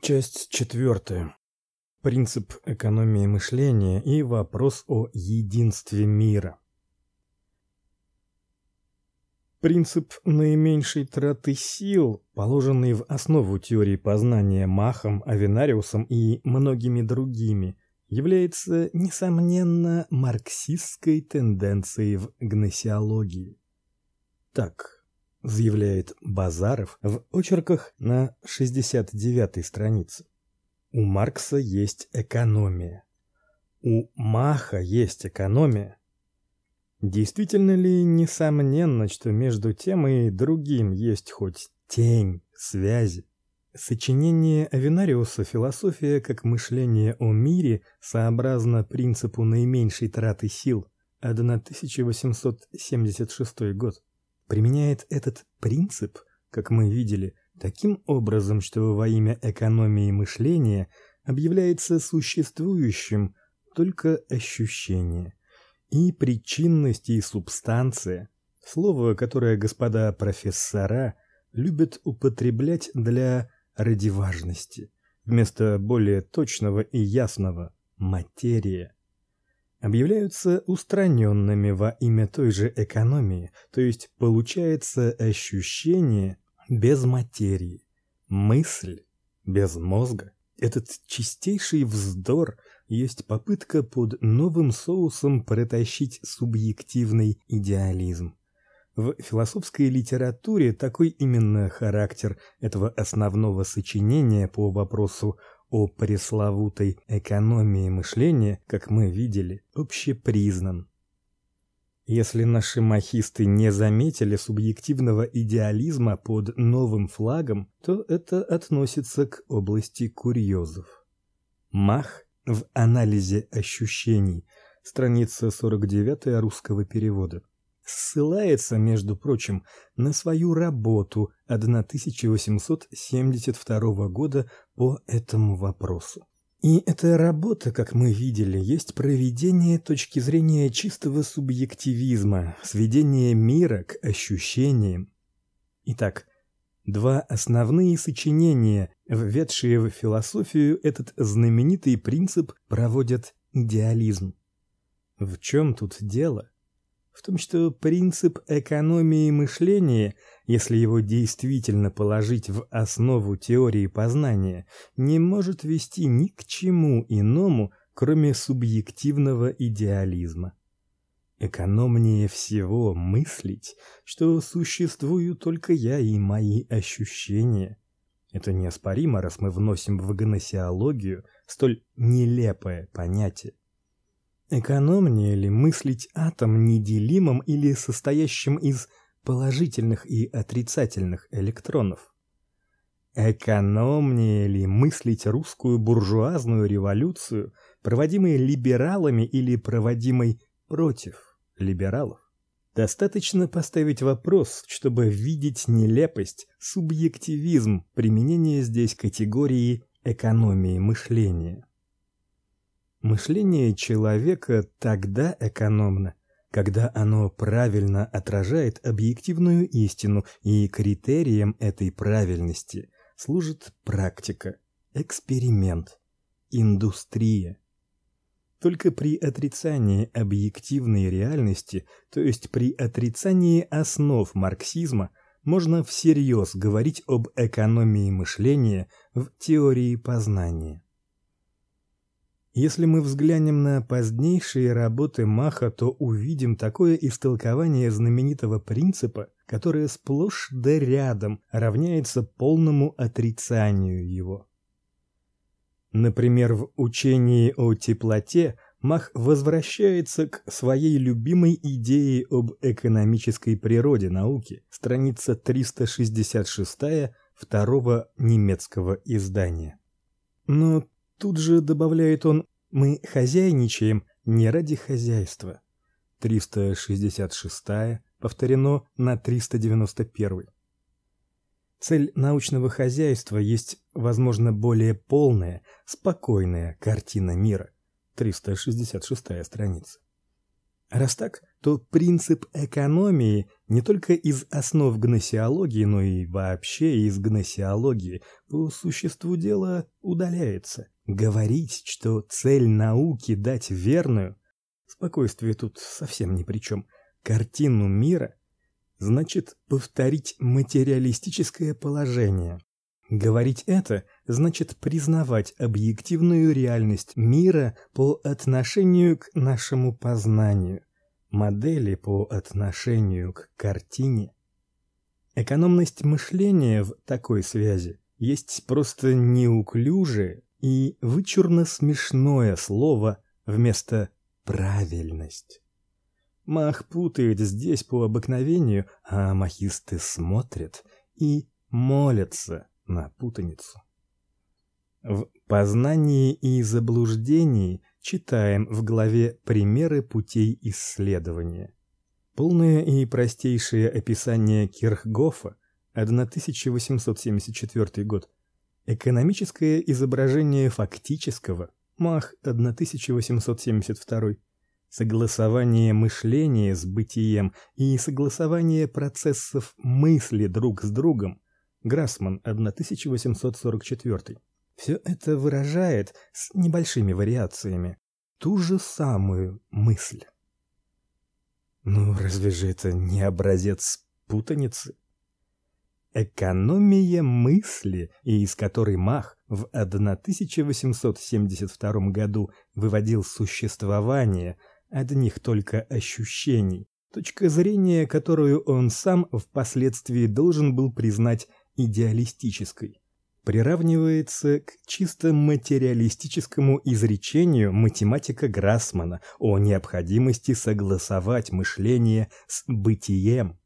Часть четвертая. Принцип экономии мышления и вопрос о единстве мира. Принцип наименьшей траты сил, положенный в основу теории познания Махом, Авенариусом и многими другими, является несомненно марксистской тенденцией в гносеологии. Так, заявляет Базаров в очерках на 69-й странице. У Маркса есть экономия. У Маха есть экономия. Действительно ли несомненно, что между тем и другим есть хоть тень связи? Сочинение Авенариуса «Философия как мышление о мире» сообразно принципу наименьшей траты сил, 1876 год применяет этот принцип, как мы видели, таким образом, что во имя экономии мышления объявляется существующим только ощущение. И причинность и субстанция слово, которое господа профессора любят употреблять для ради важности вместо более точного и ясного материя объявляются устраненными во имя той же экономии, то есть получается ощущение без материи, мысль без мозга. Этот чистейший вздор есть попытка под новым соусом протащить субъективный идеализм. В философской литературе такой именно характер этого основного сочинения по вопросу о пресловутой экономии мышления, как мы видели, общепризнан. Если наши махисты не заметили субъективного идеализма под новым флагом, то это относится к области курьезов. Мах в анализе ощущений, страница 49 русского перевода ссылается, между прочим, на свою работу 1872 года по этому вопросу. И эта работа, как мы видели, есть проведение точки зрения чистого субъективизма, сведение мира к ощущениям. Итак, два основные сочинения, введшие в философию этот знаменитый принцип, проводят идеализм. В чем тут дело? В том, что принцип экономии мышления, если его действительно положить в основу теории познания, не может вести ни к чему иному, кроме субъективного идеализма. Экономнее всего мыслить, что существую только я и мои ощущения. Это неоспоримо, раз мы вносим в гносеологию столь нелепое понятие. Экономнее ли мыслить атом неделимым или состоящим из положительных и отрицательных электронов? Экономнее ли мыслить русскую буржуазную революцию, проводимой либералами или проводимой против либералов? Достаточно поставить вопрос, чтобы видеть нелепость, субъективизм применения здесь категории экономии мышления. Мышление человека тогда экономно, когда оно правильно отражает объективную истину, и критерием этой правильности служит практика, эксперимент, индустрия. Только при отрицании объективной реальности, то есть при отрицании основ марксизма, можно всерьез говорить об экономии мышления в теории познания. Если мы взглянем на позднейшие работы Маха, то увидим такое истолкование знаменитого принципа, которое сплошь да рядом равняется полному отрицанию его. Например, в учении о теплоте Мах возвращается к своей любимой идее об экономической природе науки, страница 366 второго немецкого издания. Но Тут же добавляет он: "Мы хозяйничаем не ради хозяйства". 366 повторено на 391. Цель научного хозяйства есть, возможно, более полная, спокойная картина мира. 366 страница. Раз так, то принцип экономии не только из основ гносеологии, но и вообще из гносеологии по существу дела удаляется. Говорить, что цель науки дать верную, спокойствие тут совсем ни при чем, картину мира, значит повторить материалистическое положение. Говорить это значит признавать объективную реальность мира по отношению к нашему познанию, модели по отношению к картине. Экономность мышления в такой связи есть просто неуклюжее и вычурно смешное слово вместо правильность. Мах путает здесь по обыкновению, а махисты смотрят и молятся на путаницу. В познании и заблуждении читаем в главе примеры путей исследования. Полное и простейшее описание Кирхгофа 1874 год. Экономическое изображение фактического Мах 1872. Согласование мышления с бытием и согласование процессов мысли друг с другом Грассман 1844. Все это выражает с небольшими вариациями ту же самую мысль. Ну, разве же это не образец путаницы? Экономия мысли, из которой Мах в 1872 году выводил существование одних только ощущений, точка зрения, которую он сам впоследствии должен был признать идеалистической, приравнивается к чисто материалистическому изречению математика Грассмана о необходимости согласовать мышление с бытием.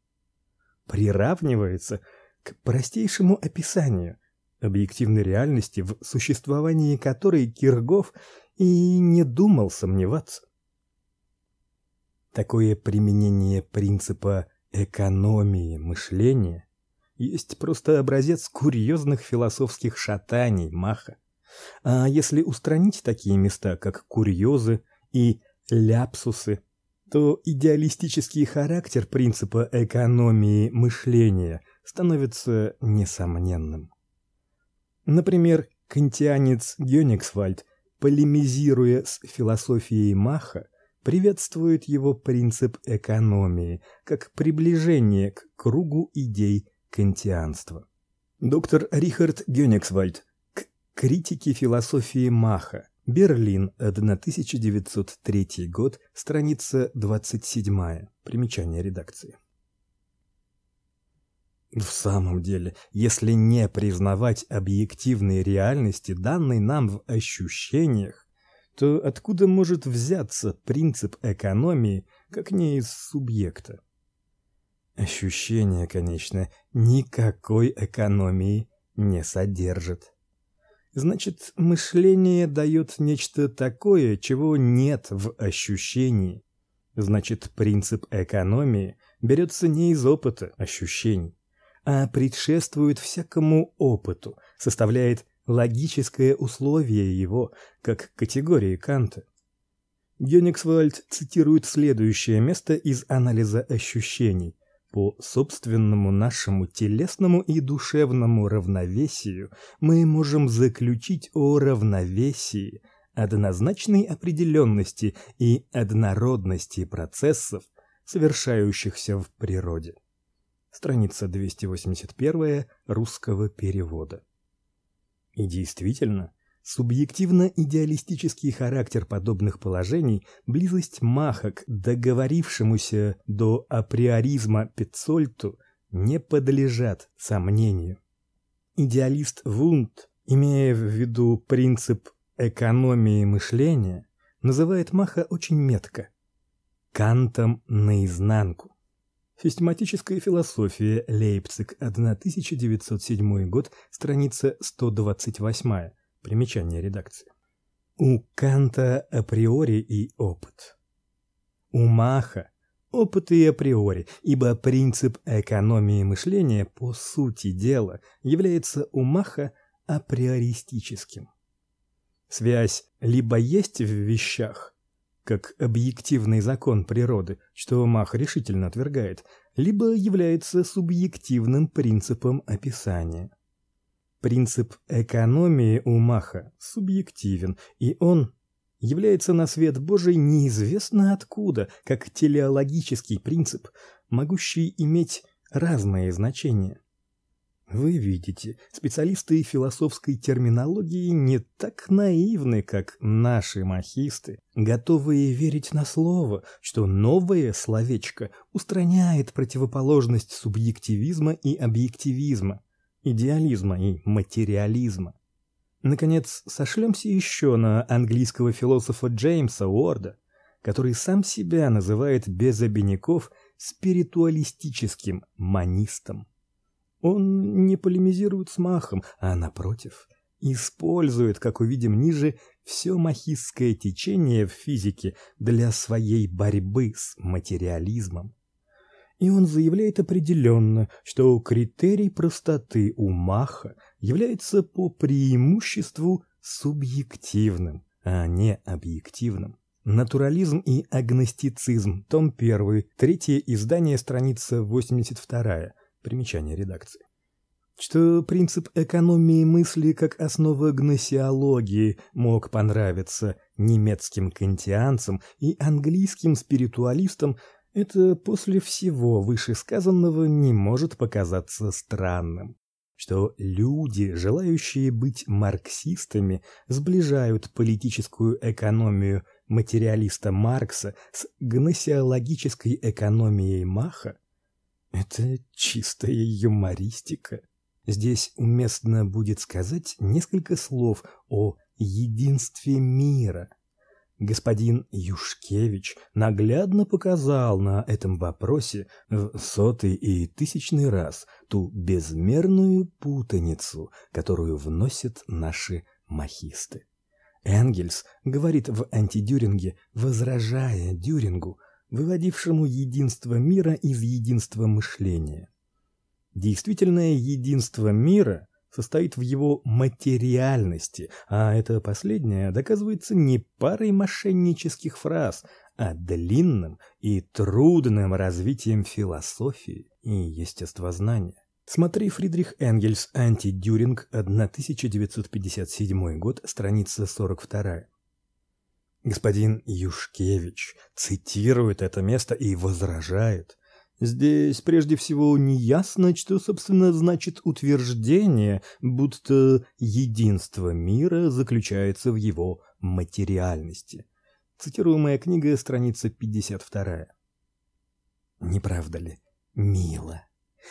Приравнивается к простейшему описанию объективной реальности, в существовании которой Киргов и не думал сомневаться. Такое применение принципа экономии мышления есть просто образец курьезных философских шатаний Маха. А если устранить такие места, как курьезы и ляпсусы, то идеалистический характер принципа экономии мышления становится несомненным. Например, кантианец Гёнигсвальд, полемизируя с философией Маха, приветствует его принцип экономии как приближение к кругу идей кантианства. Доктор Рихард Гёнигсвальд к критике философии Маха. Берлин, 1903 год, страница 27. Примечание редакции. В самом деле, если не признавать объективной реальности, данной нам в ощущениях, то откуда может взяться принцип экономии, как не из субъекта? Ощущение, конечно, никакой экономии не содержит. Значит, мышление дает нечто такое, чего нет в ощущении. Значит, принцип экономии берется не из опыта ощущений, а предшествует всякому опыту, составляет логическое условие его, как категории Канта. Гёнигсвальд цитирует следующее место из анализа ощущений. По собственному нашему телесному и душевному равновесию мы можем заключить о равновесии, однозначной определенности и однородности процессов, совершающихся в природе. Страница 281 русского перевода. И действительно, Субъективно-идеалистический характер подобных положений, близость Маха к договорившемуся до априоризма Пецольту не подлежат сомнению. Идеалист Вунд, имея в виду принцип экономии мышления, называет Маха очень метко Кантом наизнанку. Систематическая философия, Лейпциг, 1907 год, страница 128. Примечание редакции. У Канта априори и опыт. У Маха опыт и априори, ибо принцип экономии мышления по сути дела является у Маха априористическим. Связь либо есть в вещах, как объективный закон природы, что Мах решительно отвергает, либо является субъективным принципом описания. Принцип экономии у Маха субъективен, и он является на свет Божий неизвестно откуда, как телеологический принцип, могущий иметь разные значения. Вы видите, специалисты философской терминологии не так наивны, как наши махисты, готовые верить на слово, что новое словечко устраняет противоположность субъективизма и объективизма, идеализма и материализма. Наконец, сошлемся еще на английского философа Джеймса Уорда, который сам себя называет без обиняков спиритуалистическим манистом. Он не полемизирует с Махом, а напротив, использует, как увидим ниже, все махистское течение в физике для своей борьбы с материализмом. И он заявляет определенно, что критерий простоты у Маха является по преимуществу субъективным, а не объективным. Натурализм и агностицизм. Том 1. Третье издание, страница 82. Примечание редакции. Что принцип экономии мысли как основа гносеологии мог понравиться немецким кантианцам и английским спиритуалистам, это после всего вышесказанного не может показаться странным. Что люди, желающие быть марксистами, сближают политическую экономию материалиста Маркса с гносеологической экономией Маха, это чистая юмористика. Здесь уместно будет сказать несколько слов о единстве мира. Господин Юшкевич наглядно показал на этом вопросе в сотый и тысячный раз ту безмерную путаницу, которую вносят наши махисты. Энгельс говорит в антидюринге, возражая Дюрингу, выводившему единство мира из единства мышления. Действительное единство мира состоит в его материальности, а это последнее доказывается не парой мошеннических фраз, а длинным и трудным развитием философии и естествознания. Смотри Фридрих Энгельс Антидюринг 1957 год, страница 42. Господин Юшкевич цитирует это место и возражает. Здесь прежде всего неясно, что собственно значит утверждение, будто единство мира заключается в его материальности. Цитируемая книга, страница 52. Не правда ли? Мило.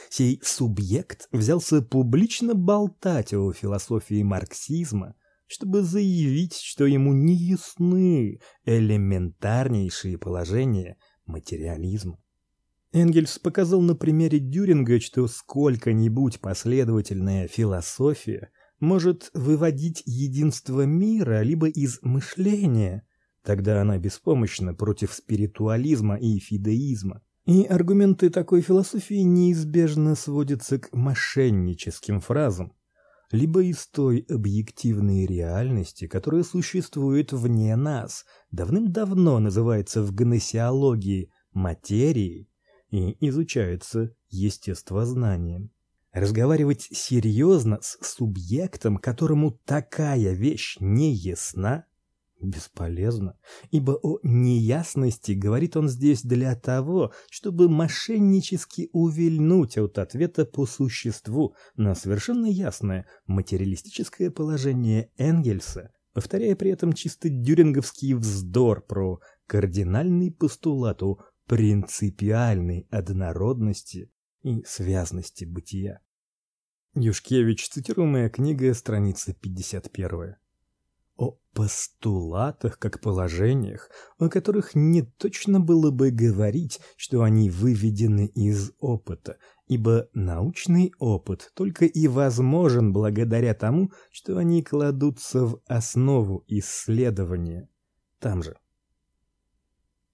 Сей субъект взялся публично болтать о философии марксизма, чтобы заявить, что ему не ясны элементарнейшие положения материализма. Энгельс показал на примере Дюринга, что сколько-нибудь последовательная философия может выводить единство мира либо из мышления, тогда она беспомощна против спиритуализма и фидеизма. И аргументы такой философии неизбежно сводятся к мошенническим фразам, либо из той объективной реальности, которая существует вне нас, давным-давно называется в гносеологии материей и изучается естествознанием. Разговаривать серьезно с субъектом, которому такая вещь не ясна, бесполезно, ибо о неясности говорит он здесь для того, чтобы мошеннически увильнуть от ответа по существу на совершенно ясное материалистическое положение Энгельса, повторяя при этом чисто дюринговский вздор про кардинальный постулат о принципиальной однородности и связности бытия. Юшкевич, цитируемая книга, страница 51 о постулатах как положениях, о которых не точно было бы говорить, что они выведены из опыта, ибо научный опыт только и возможен благодаря тому, что они кладутся в основу исследования. Там же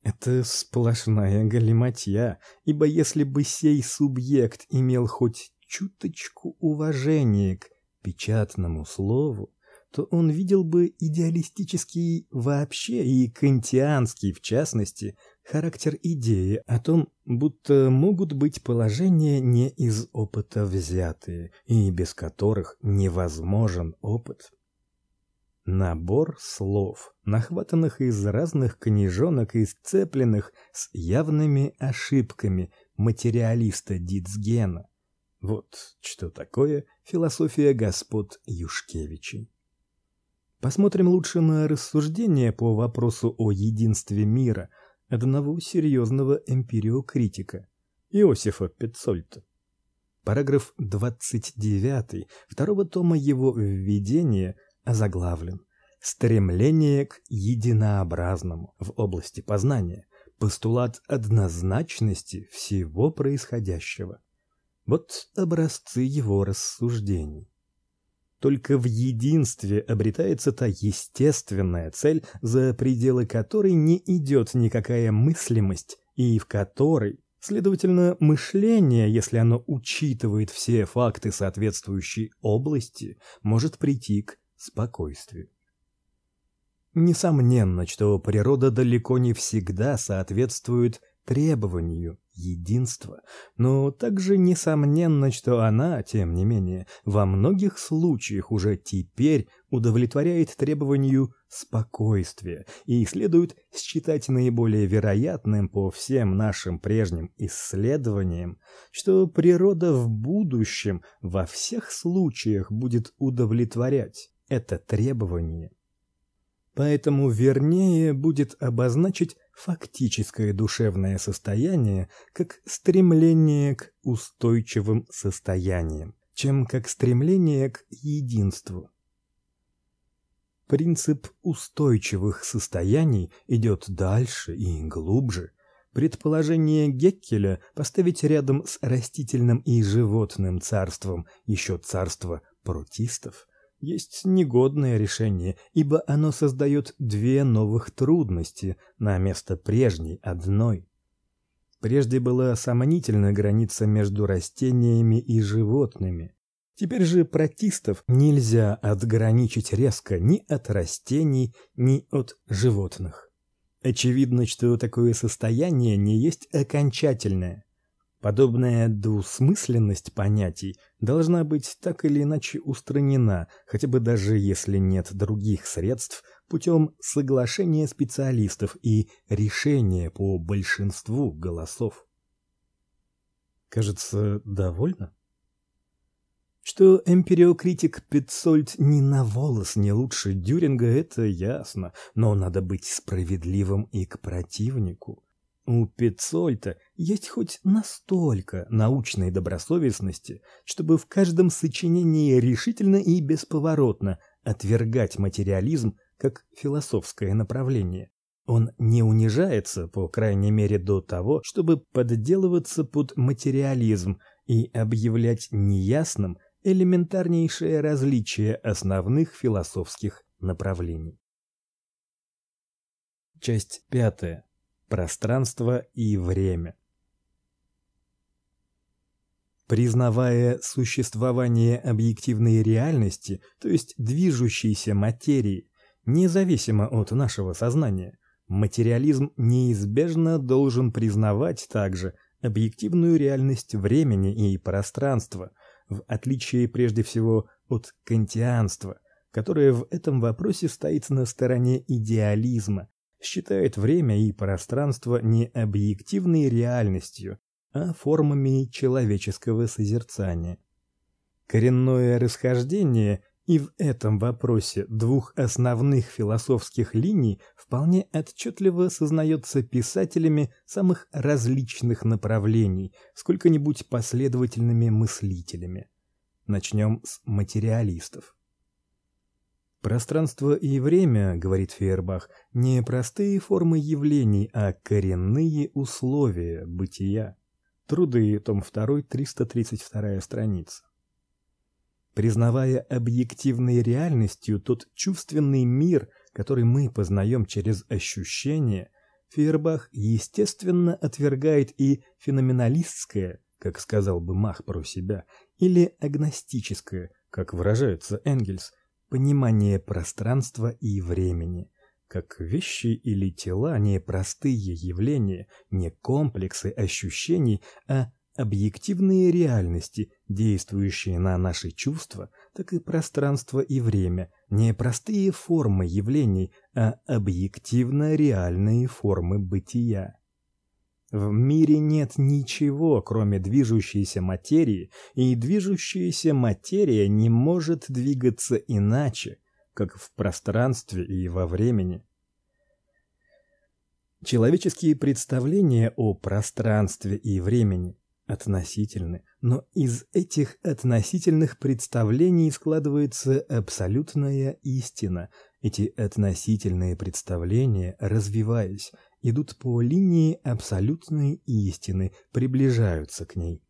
это сплошная галиматья, ибо если бы сей субъект имел хоть чуточку уважения к печатному слову, то он видел бы идеалистический вообще и кантианский в частности характер идеи о том, будто могут быть положения не из опыта взятые и без которых невозможен опыт. Набор слов, нахватанных из разных книжонок и сцепленных с явными ошибками материалиста Дицгена. Вот что такое философия господ Юшкевичей. Посмотрим лучше на рассуждения по вопросу о единстве мира одного серьезного эмпириокритика Иосифа Петцольта. Параграф 29 второго тома его введения – озаглавлен «Стремление к единообразному в области познания, постулат однозначности всего происходящего». Вот образцы его рассуждений. Только в единстве обретается та естественная цель, за пределы которой не идет никакая мыслимость и в которой Следовательно, мышление, если оно учитывает все факты соответствующей области, может прийти к спокойствию. Несомненно, что природа далеко не всегда соответствует требованию единства, но также несомненно, что она, тем не менее, во многих случаях уже теперь удовлетворяет требованию спокойствия и следует считать наиболее вероятным по всем нашим прежним исследованиям, что природа в будущем во всех случаях будет удовлетворять это требование. Поэтому вернее будет обозначить фактическое душевное состояние как стремление к устойчивым состояниям, чем как стремление к единству. Принцип устойчивых состояний идет дальше и глубже. Предположение Геккеля поставить рядом с растительным и животным царством еще царство протистов есть негодное решение, ибо оно создает две новых трудности на место прежней одной. Прежде была сомнительная граница между растениями и животными. Теперь же протистов нельзя отграничить резко ни от растений, ни от животных. Очевидно, что такое состояние не есть окончательное. Подобная двусмысленность понятий должна быть так или иначе устранена, хотя бы даже если нет других средств, путем соглашения специалистов и решения по большинству голосов. Кажется, довольно. Что эмпириокритик Петцольд ни на волос не лучше Дюринга, это ясно, но надо быть справедливым и к противнику. У Пецольта есть хоть настолько научной добросовестности, чтобы в каждом сочинении решительно и бесповоротно отвергать материализм как философское направление. Он не унижается, по крайней мере, до того, чтобы подделываться под материализм и объявлять неясным элементарнейшее различие основных философских направлений. Часть пятая пространство и время. Признавая существование объективной реальности, то есть движущейся материи, независимо от нашего сознания, материализм неизбежно должен признавать также объективную реальность времени и пространства, в отличие прежде всего от кантианства, которое в этом вопросе стоит на стороне идеализма, считает время и пространство не объективной реальностью, а формами человеческого созерцания. Коренное расхождение и в этом вопросе двух основных философских линий вполне отчетливо сознается писателями самых различных направлений, сколько-нибудь последовательными мыслителями. Начнем с материалистов. Пространство и время, говорит Фейербах, не простые формы явлений, а коренные условия бытия. Труды, том 2, 332 страница. Признавая объективной реальностью тот чувственный мир, который мы познаем через ощущения, Фейербах естественно отвергает и феноменалистское, как сказал бы Мах про себя, или агностическое, как выражается Энгельс, понимание пространства и времени, как вещи или тела не простые явления, не комплексы ощущений, а объективные реальности, действующие на наши чувства, так и пространство и время, не простые формы явлений, а объективно реальные формы бытия. В мире нет ничего, кроме движущейся материи, и движущаяся материя не может двигаться иначе, как в пространстве и во времени. Человеческие представления о пространстве и времени относительны, но из этих относительных представлений складывается абсолютная истина. Эти относительные представления, развиваясь, идут по линии абсолютной истины, приближаются к ней.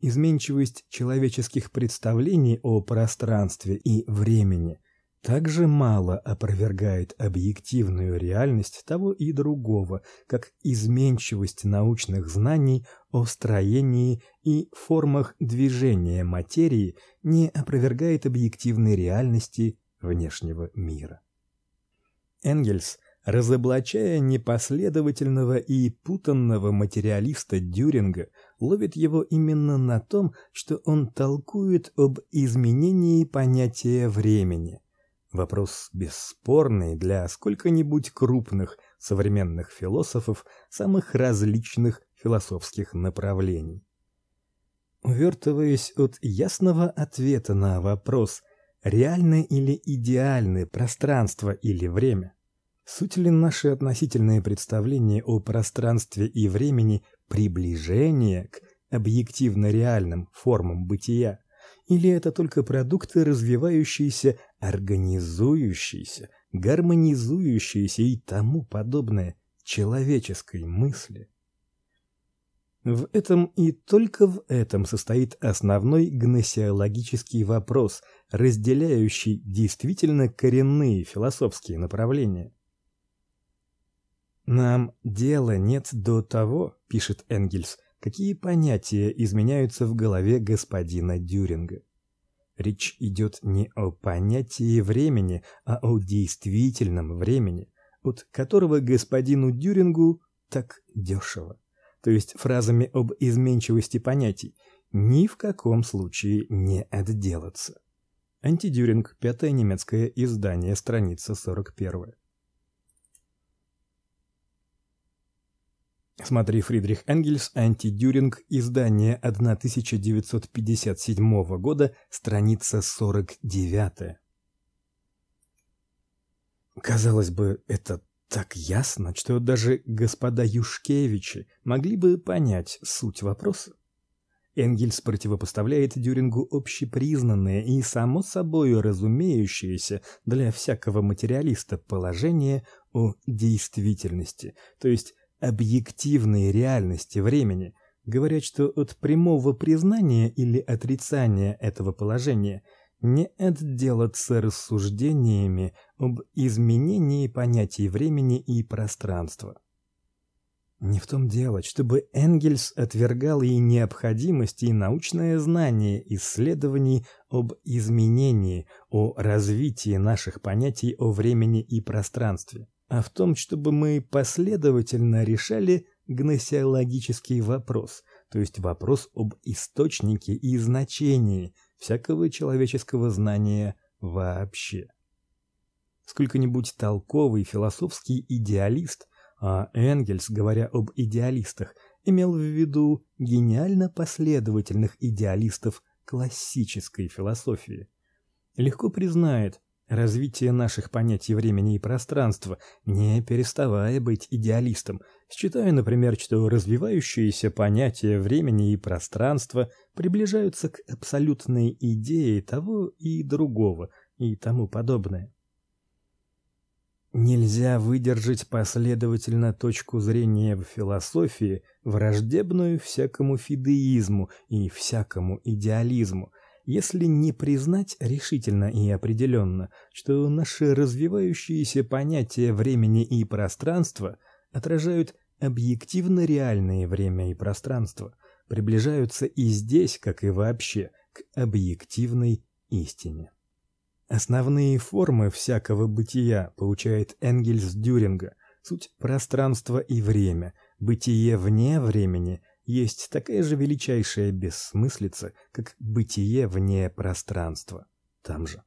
Изменчивость человеческих представлений о пространстве и времени – также мало опровергает объективную реальность того и другого, как изменчивость научных знаний о строении и формах движения материи не опровергает объективной реальности внешнего мира. Энгельс, разоблачая непоследовательного и путанного материалиста Дюринга, ловит его именно на том, что он толкует об изменении понятия времени – Вопрос бесспорный для сколько-нибудь крупных современных философов самых различных философских направлений. Увертываясь от ясного ответа на вопрос, реальны или идеальны пространство или время, суть ли наши относительные представления о пространстве и времени приближение к объективно реальным формам бытия, или это только продукты развивающейся, организующейся, гармонизующейся и тому подобное человеческой мысли? В этом и только в этом состоит основной гносеологический вопрос, разделяющий действительно коренные философские направления. Нам дела нет до того, пишет Энгельс, какие понятия изменяются в голове господина Дюринга. Речь идет не о понятии времени, а о действительном времени, от которого господину Дюрингу так дешево. То есть фразами об изменчивости понятий ни в каком случае не отделаться. Антидюринг, пятое немецкое издание, страница 41. Смотри Фридрих Энгельс, Антидюринг, издание 1957 года, страница 49. Казалось бы, это так ясно, что даже господа Юшкевичи могли бы понять суть вопроса. Энгельс противопоставляет Дюрингу общепризнанное и само собой разумеющееся для всякого материалиста положение о действительности, то есть объективной реальности времени, говорят, что от прямого признания или отрицания этого положения не отделаться рассуждениями об изменении понятий времени и пространства. Не в том дело, чтобы Энгельс отвергал и необходимость, и научное знание исследований об изменении, о развитии наших понятий о времени и пространстве а в том, чтобы мы последовательно решали гносеологический вопрос, то есть вопрос об источнике и значении всякого человеческого знания вообще. Сколько-нибудь толковый философский идеалист, а Энгельс, говоря об идеалистах, имел в виду гениально последовательных идеалистов классической философии, легко признает, развитие наших понятий времени и пространства, не переставая быть идеалистом, считая, например, что развивающиеся понятия времени и пространства приближаются к абсолютной идее того и другого и тому подобное. Нельзя выдержать последовательно точку зрения в философии, враждебную всякому фидеизму и всякому идеализму, если не признать решительно и определенно, что наши развивающиеся понятия времени и пространства отражают объективно реальное время и пространство, приближаются и здесь, как и вообще, к объективной истине. Основные формы всякого бытия получает Энгельс Дюринга. Суть пространство и время, бытие вне времени есть такая же величайшая бессмыслица, как бытие вне пространства. Там же.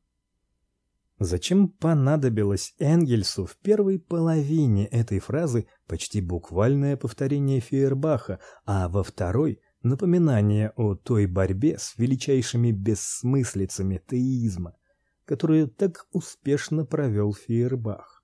Зачем понадобилось Энгельсу в первой половине этой фразы почти буквальное повторение Фейербаха, а во второй напоминание о той борьбе с величайшими бессмыслицами теизма, которую так успешно провел Фейербах?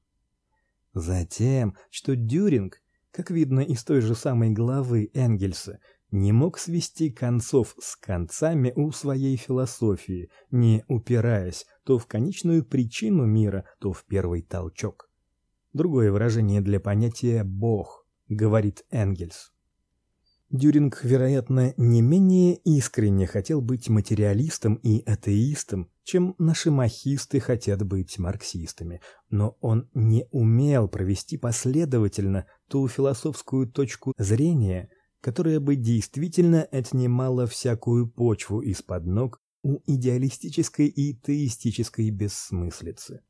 Затем, что Дюринг, как видно из той же самой главы Энгельса, не мог свести концов с концами у своей философии, не упираясь то в конечную причину мира, то в первый толчок. Другое выражение для понятия бог, говорит Энгельс. Дюринг, вероятно, не менее искренне хотел быть материалистом и атеистом, чем наши махисты хотят быть марксистами, но он не умел провести последовательно ту философскую точку зрения, которая бы действительно отнимала всякую почву из-под ног у идеалистической и теистической бессмыслицы.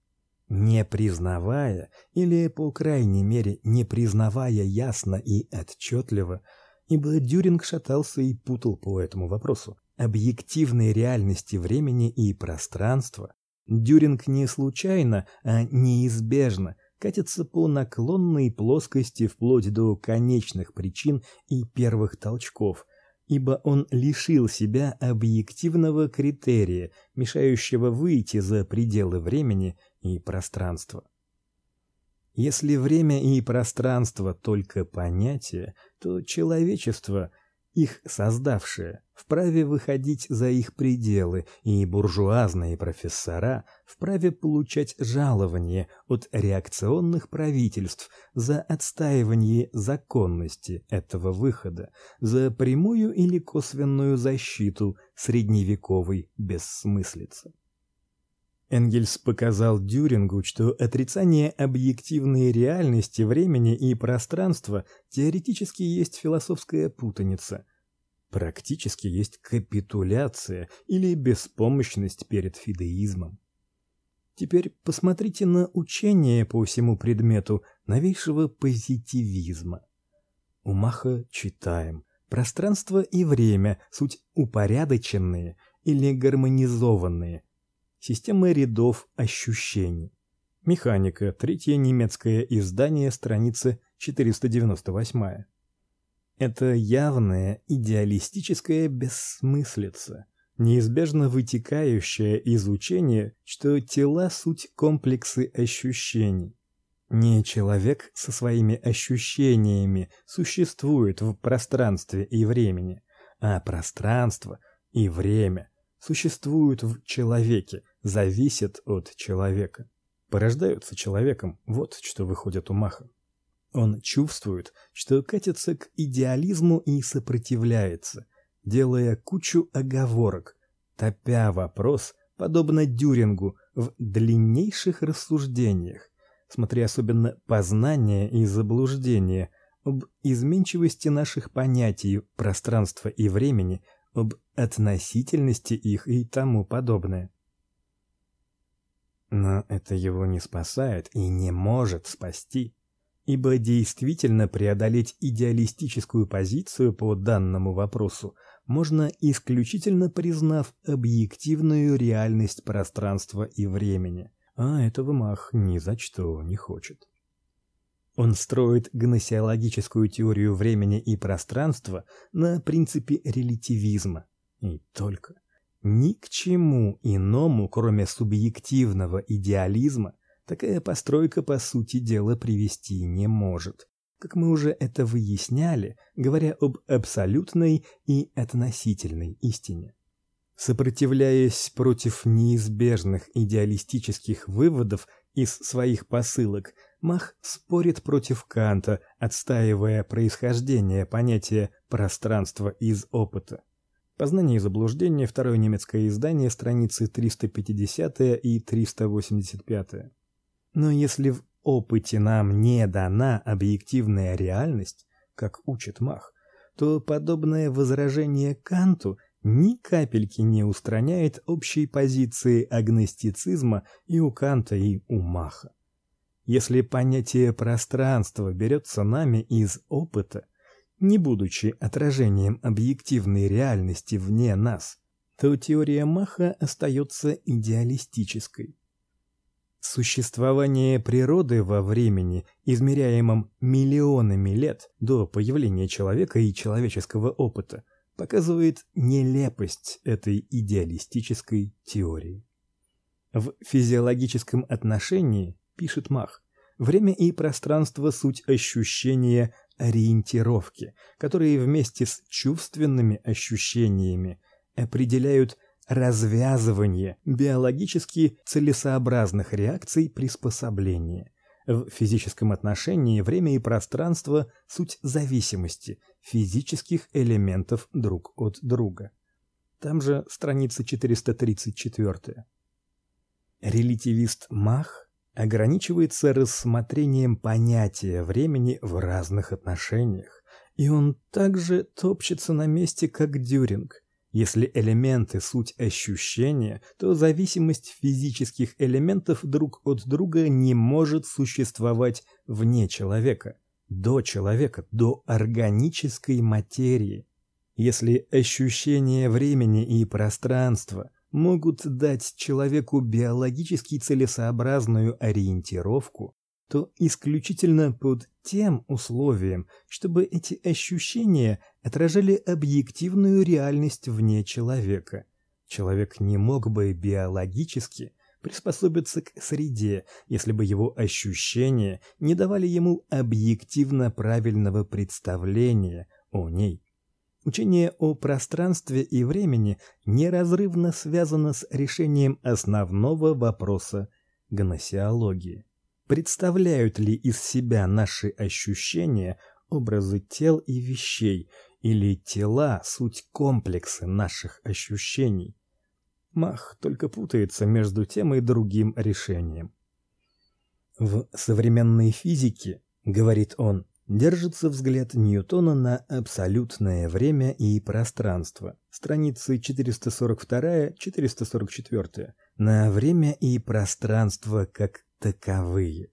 Не признавая, или, по крайней мере, не признавая ясно и отчетливо, ибо Дюринг шатался и путал по этому вопросу, объективной реальности времени и пространства, Дюринг не случайно, а неизбежно – катится по наклонной плоскости вплоть до конечных причин и первых толчков, ибо он лишил себя объективного критерия, мешающего выйти за пределы времени и пространства. Если время и пространство только понятия, то человечество их создавшие, вправе выходить за их пределы, и буржуазные профессора вправе получать жалование от реакционных правительств за отстаивание законности этого выхода, за прямую или косвенную защиту средневековой бессмыслицы. Энгельс показал Дюрингу, что отрицание объективной реальности времени и пространства теоретически есть философская путаница, практически есть капитуляция или беспомощность перед фидеизмом. Теперь посмотрите на учение по всему предмету новейшего позитивизма. У Маха читаем: пространство и время суть упорядоченные или гармонизованные Система рядов ощущений. Механика. Третье немецкое издание, страница 498. Это явная идеалистическая бессмыслица, неизбежно вытекающая из учения, что тела суть комплексы ощущений. Не человек со своими ощущениями существует в пространстве и времени, а пространство и время существуют в человеке, зависят от человека. Порождаются человеком, вот что выходит у Маха. Он чувствует, что катится к идеализму и сопротивляется, делая кучу оговорок, топя вопрос, подобно Дюрингу, в длиннейших рассуждениях, смотря особенно познание и заблуждение об изменчивости наших понятий пространства и времени, об относительности их и тому подобное. Но это его не спасает и не может спасти, ибо действительно преодолеть идеалистическую позицию по данному вопросу можно исключительно признав объективную реальность пространства и времени, а этого Мах ни за что не хочет. Он строит гносеологическую теорию времени и пространства на принципе релятивизма, и только ни к чему иному, кроме субъективного идеализма, такая постройка по сути дела привести не может. Как мы уже это выясняли, говоря об абсолютной и относительной истине. Сопротивляясь против неизбежных идеалистических выводов из своих посылок, Мах спорит против Канта, отстаивая происхождение понятия пространства из опыта. Познание и заблуждение, второе немецкое издание, страницы 350 и 385. Но если в опыте нам не дана объективная реальность, как учит Мах, то подобное возражение Канту ни капельки не устраняет общей позиции агностицизма и у Канта, и у Маха. Если понятие пространства берется нами из опыта, не будучи отражением объективной реальности вне нас, то теория Маха остается идеалистической. Существование природы во времени, измеряемом миллионами лет до появления человека и человеческого опыта, показывает нелепость этой идеалистической теории. В физиологическом отношении, пишет Мах, время и пространство суть ощущения ориентировки, которые вместе с чувственными ощущениями определяют развязывание биологически целесообразных реакций приспособления. В физическом отношении время и пространство суть зависимости физических элементов друг от друга. Там же страница 434. Релятивист Мах ограничивается рассмотрением понятия времени в разных отношениях, и он также топчется на месте, как Дюринг – если элементы суть ощущения, то зависимость физических элементов друг от друга не может существовать вне человека, до человека, до органической материи. Если ощущение времени и пространства могут дать человеку биологически целесообразную ориентировку, то исключительно под тем условием, чтобы эти ощущения отражали объективную реальность вне человека. Человек не мог бы биологически приспособиться к среде, если бы его ощущения не давали ему объективно правильного представления о ней. Учение о пространстве и времени неразрывно связано с решением основного вопроса гносеологии представляют ли из себя наши ощущения образы тел и вещей, или тела суть комплексы наших ощущений. Мах только путается между тем и другим решением. В современной физике, говорит он, держится взгляд Ньютона на абсолютное время и пространство. Страницы 442-444. На время и пространство как таковые.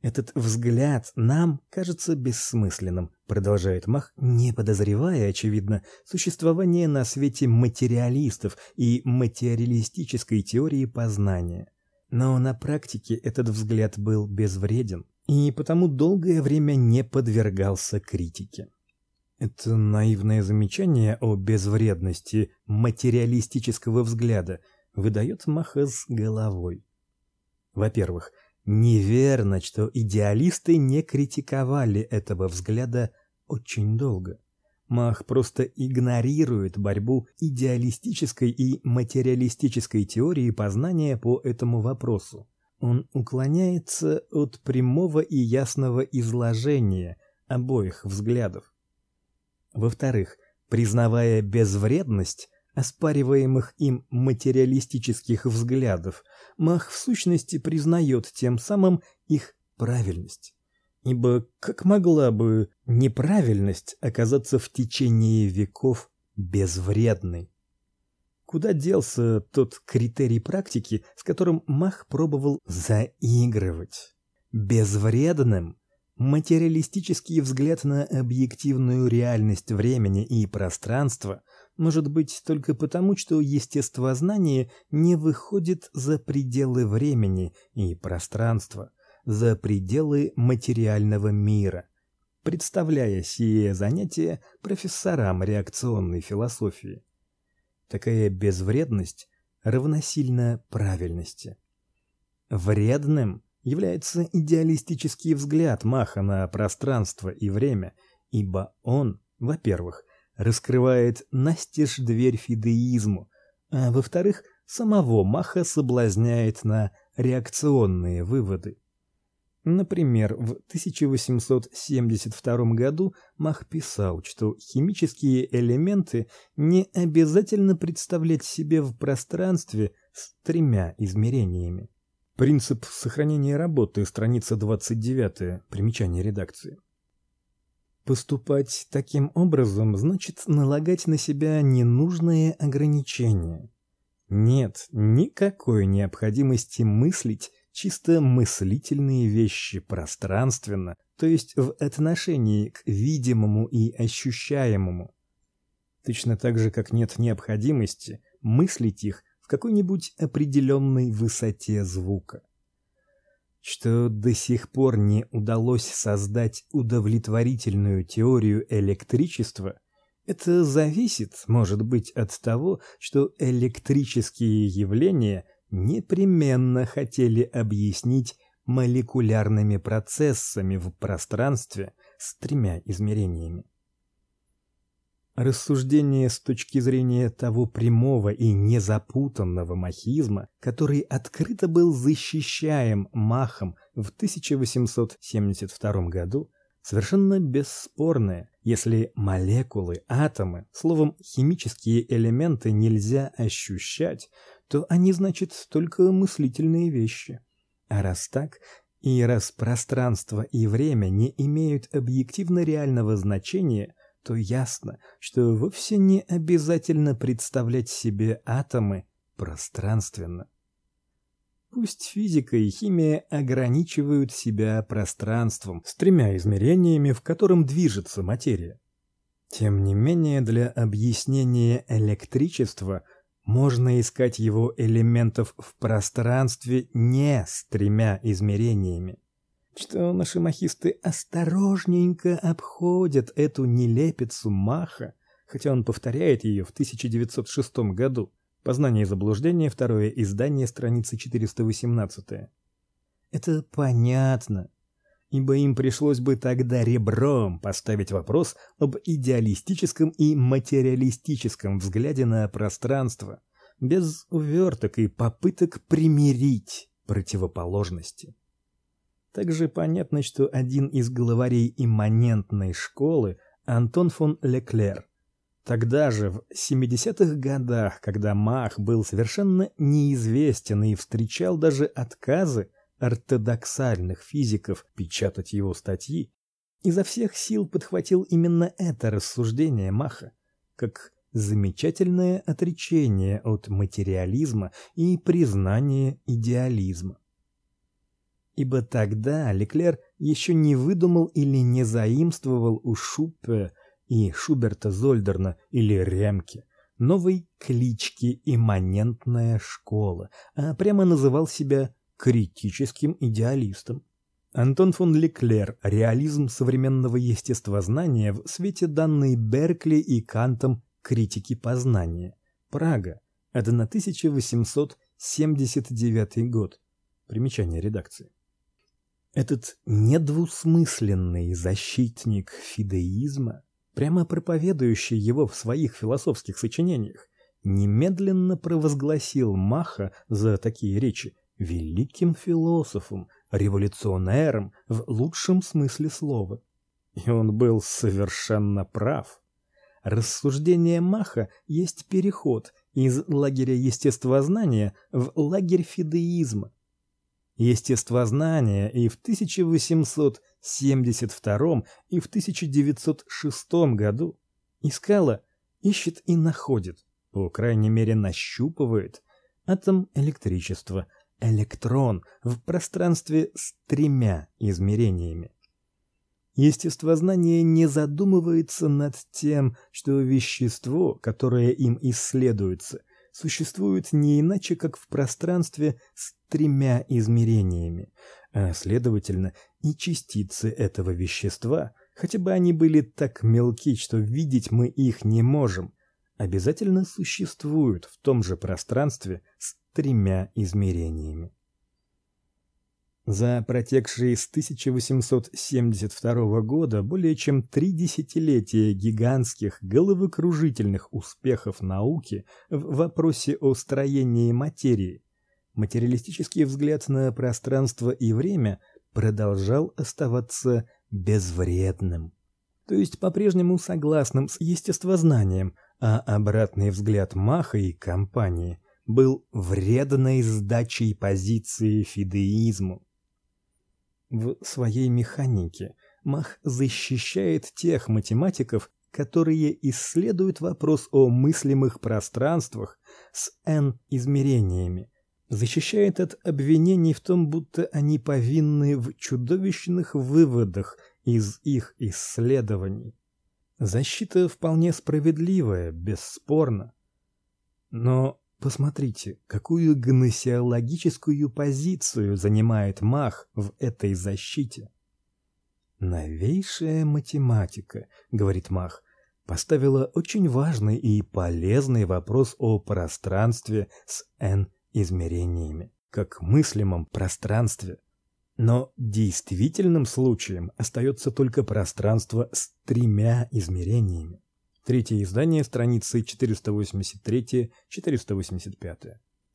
Этот взгляд нам кажется бессмысленным, продолжает Мах, не подозревая очевидно существование на свете материалистов и материалистической теории познания. Но на практике этот взгляд был безвреден и потому долгое время не подвергался критике. Это наивное замечание о безвредности материалистического взгляда выдает Маха с головой. Во-первых, неверно, что идеалисты не критиковали этого взгляда очень долго. Мах просто игнорирует борьбу идеалистической и материалистической теории познания по этому вопросу. Он уклоняется от прямого и ясного изложения обоих взглядов. Во-вторых, признавая безвредность оспариваемых им материалистических взглядов, Мах в сущности признает тем самым их правильность. Ибо как могла бы неправильность оказаться в течение веков безвредной? Куда делся тот критерий практики, с которым Мах пробовал заигрывать? Безвредным материалистический взгляд на объективную реальность времени и пространства может быть только потому, что естествознание не выходит за пределы времени и пространства, за пределы материального мира, представляя сие занятие профессорам реакционной философии. Такая безвредность равносильна правильности. Вредным является идеалистический взгляд Маха на пространство и время, ибо он, во-первых, раскрывает настежь дверь фидеизму, а во-вторых, самого Маха соблазняет на реакционные выводы. Например, в 1872 году Мах писал, что химические элементы не обязательно представлять себе в пространстве с тремя измерениями. Принцип сохранения работы, страница 29, примечание редакции. Поступать таким образом значит налагать на себя ненужные ограничения. Нет никакой необходимости мыслить чисто мыслительные вещи пространственно, то есть в отношении к видимому и ощущаемому. Точно так же, как нет необходимости мыслить их в какой-нибудь определенной высоте звука что до сих пор не удалось создать удовлетворительную теорию электричества, это зависит, может быть, от того, что электрические явления непременно хотели объяснить молекулярными процессами в пространстве с тремя измерениями. Рассуждение с точки зрения того прямого и незапутанного махизма, который открыто был защищаем Махом в 1872 году, совершенно бесспорное. Если молекулы, атомы, словом, химические элементы нельзя ощущать, то они значит только мыслительные вещи. А раз так, и раз пространство и время не имеют объективно реального значения, то ясно, что вовсе не обязательно представлять себе атомы пространственно. Пусть физика и химия ограничивают себя пространством с тремя измерениями, в котором движется материя. Тем не менее, для объяснения электричества можно искать его элементов в пространстве не с тремя измерениями что наши махисты осторожненько обходят эту нелепицу Маха, хотя он повторяет ее в 1906 году. Познание и заблуждение, второе издание, страница 418. Это понятно, ибо им пришлось бы тогда ребром поставить вопрос об идеалистическом и материалистическом взгляде на пространство, без уверток и попыток примирить противоположности. Также понятно, что один из главарей имманентной школы Антон фон Леклер Тогда же, в 70-х годах, когда Мах был совершенно неизвестен и встречал даже отказы ортодоксальных физиков печатать его статьи, изо всех сил подхватил именно это рассуждение Маха, как замечательное отречение от материализма и признание идеализма. Ибо тогда Леклер еще не выдумал или не заимствовал у Шуппе и Шуберта Зольдерна или Ремке новой клички имманентная школа, а прямо называл себя критическим идеалистом. Антон фон Леклер Реализм современного естествознания в свете данной Беркли и Кантом критики познания. Прага, 1879 год. Примечание редакции. Этот недвусмысленный защитник фидеизма, прямо проповедующий его в своих философских сочинениях, немедленно провозгласил Маха за такие речи великим философом, революционером в лучшем смысле слова. И он был совершенно прав. Рассуждение Маха есть переход из лагеря естествознания в лагерь фидеизма, естествознания и в 1872 и в 1906 году искала, ищет и находит, по крайней мере нащупывает атом электричества, электрон в пространстве с тремя измерениями. Естествознание не задумывается над тем, что вещество, которое им исследуется, существует не иначе, как в пространстве с тремя измерениями, а следовательно, и частицы этого вещества, хотя бы они были так мелки, что видеть мы их не можем, обязательно существуют в том же пространстве с тремя измерениями. За протекшие с 1872 года более чем три десятилетия гигантских головокружительных успехов науки в вопросе о строении материи, материалистический взгляд на пространство и время продолжал оставаться безвредным, то есть по-прежнему согласным с естествознанием, а обратный взгляд Маха и компании был вредной сдачей позиции фидеизму. В своей механике Мах защищает тех математиков, которые исследуют вопрос о мыслимых пространствах с n измерениями, защищает от обвинений в том, будто они повинны в чудовищных выводах из их исследований. Защита вполне справедливая, бесспорно. Но посмотрите, какую гносеологическую позицию занимает Мах в этой защите. Новейшая математика, говорит Мах, поставила очень важный и полезный вопрос о пространстве с n измерениями, как мыслимом пространстве. Но действительным случаем остается только пространство с тремя измерениями. Третье издание, страницы 483-485.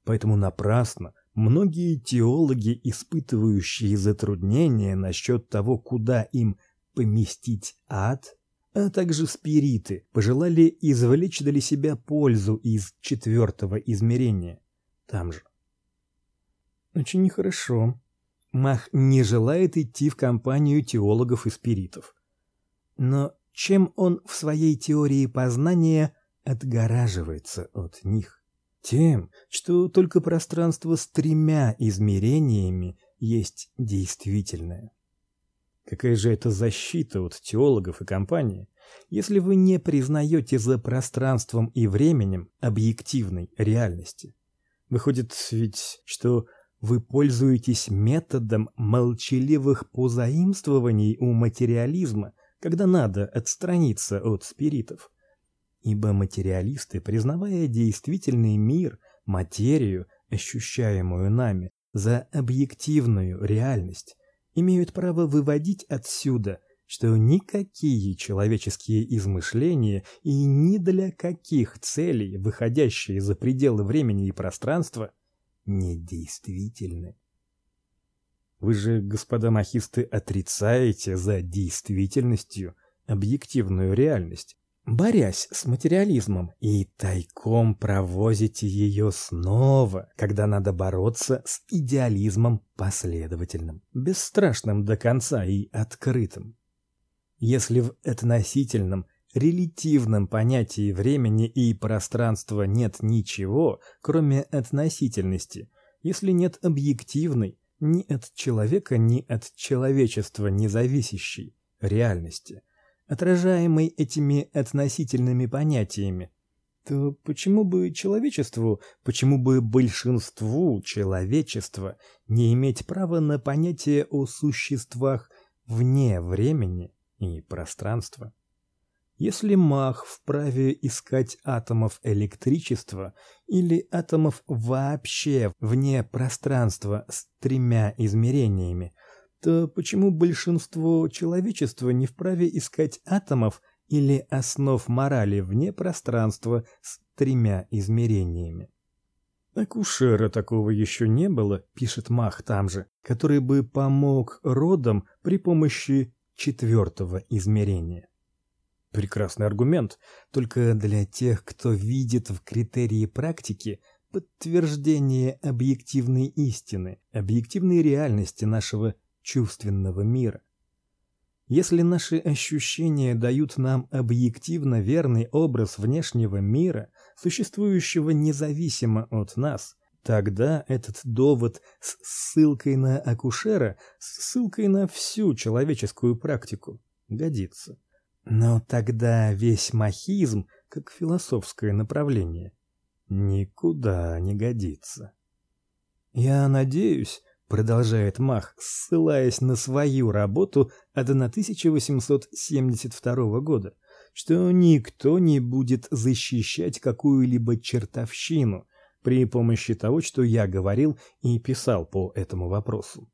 Поэтому напрасно многие теологи, испытывающие затруднения насчет того, куда им поместить ад, а также спириты, пожелали извлечь для себя пользу из четвертого измерения. Там же. Очень нехорошо. Мах не желает идти в компанию теологов и спиритов. Но чем он в своей теории познания отгораживается от них? Тем, что только пространство с тремя измерениями есть действительное. Какая же это защита от теологов и компании, если вы не признаете за пространством и временем объективной реальности? Выходит ведь, что вы пользуетесь методом молчаливых позаимствований у материализма, когда надо отстраниться от спиритов. Ибо материалисты, признавая действительный мир, материю, ощущаемую нами, за объективную реальность, имеют право выводить отсюда, что никакие человеческие измышления и ни для каких целей, выходящие за пределы времени и пространства, недействительны. Вы же, господа махисты, отрицаете за действительностью объективную реальность, борясь с материализмом, и тайком провозите ее снова, когда надо бороться с идеализмом последовательным, бесстрашным до конца и открытым. Если в относительном, релятивном понятии времени и пространства нет ничего, кроме относительности, если нет объективной, ни от человека, ни от человечества независящей реальности, отражаемой этими относительными понятиями, то почему бы человечеству, почему бы большинству человечества не иметь права на понятие о существах вне времени и пространства? Если Мах вправе искать атомов электричества или атомов вообще вне пространства с тремя измерениями, то почему большинство человечества не вправе искать атомов или основ морали вне пространства с тремя измерениями? Акушера такого еще не было, пишет Мах там же, который бы помог родам при помощи четвертого измерения. Прекрасный аргумент, только для тех, кто видит в критерии практики подтверждение объективной истины, объективной реальности нашего чувственного мира. Если наши ощущения дают нам объективно верный образ внешнего мира, существующего независимо от нас, тогда этот довод с ссылкой на акушера, с ссылкой на всю человеческую практику годится. Но тогда весь махизм, как философское направление, никуда не годится. Я надеюсь, продолжает Мах, ссылаясь на свою работу от 1872 года, что никто не будет защищать какую-либо чертовщину при помощи того, что я говорил и писал по этому вопросу.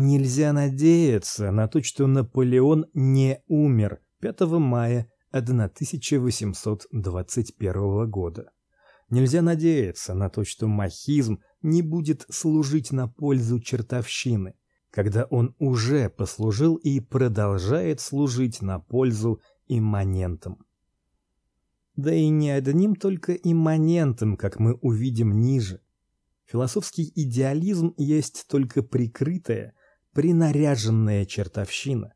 Нельзя надеяться на то, что Наполеон не умер 5 мая 1821 года. Нельзя надеяться на то, что махизм не будет служить на пользу чертовщины, когда он уже послужил и продолжает служить на пользу имманентам. Да и не одним только имманентам, как мы увидим ниже. Философский идеализм есть только прикрытая, принаряженная чертовщина.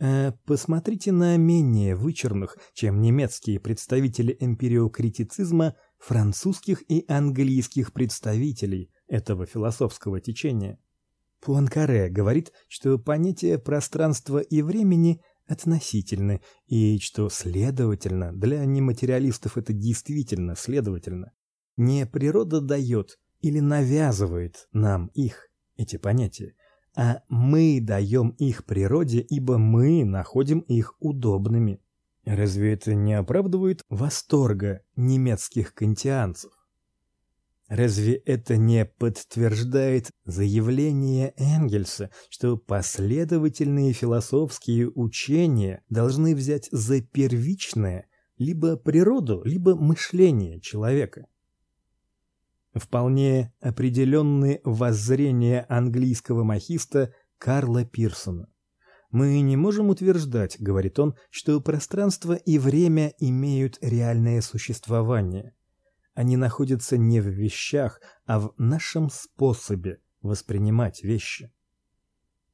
А посмотрите на менее вычурных, чем немецкие представители эмпириокритицизма, французских и английских представителей этого философского течения. Пуанкаре говорит, что понятие пространства и времени относительны, и что, следовательно, для нематериалистов это действительно следовательно. Не природа дает или навязывает нам их, эти понятия, а мы даем их природе, ибо мы находим их удобными. Разве это не оправдывает восторга немецких кантианцев? Разве это не подтверждает заявление Энгельса, что последовательные философские учения должны взять за первичное либо природу, либо мышление человека? Вполне определенные воззрения английского махиста Карла Пирсона. Мы не можем утверждать, говорит он, что пространство и время имеют реальное существование они находятся не в вещах, а в нашем способе воспринимать вещи.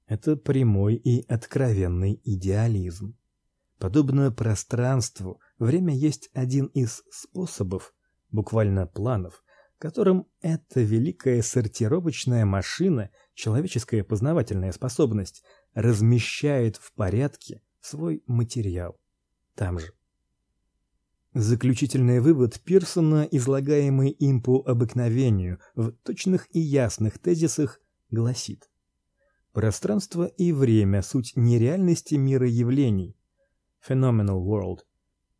Это прямой и откровенный идеализм. Подобно пространству, время есть один из способов, буквально планов, которым эта великая сортировочная машина, человеческая познавательная способность, размещает в порядке свой материал там же. Заключительный вывод Пирсона, излагаемый им по обыкновению в точных и ясных тезисах, гласит: Пространство и время суть не реальности мира явлений, phenomenal world,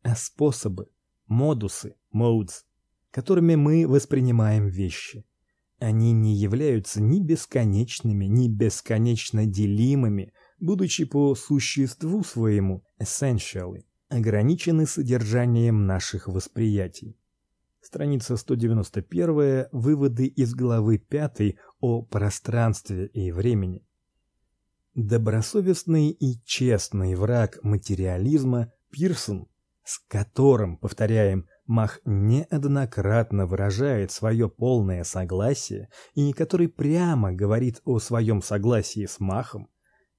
а способы, модусы, modes, которыми мы воспринимаем вещи. Они не являются ни бесконечными, ни бесконечно делимыми, будучи по существу своему essentially ограничены содержанием наших восприятий. Страница 191. Выводы из главы 5 о пространстве и времени. Добросовестный и честный враг материализма Пирсон, с которым, повторяем, Мах неоднократно выражает свое полное согласие и который прямо говорит о своем согласии с Махом,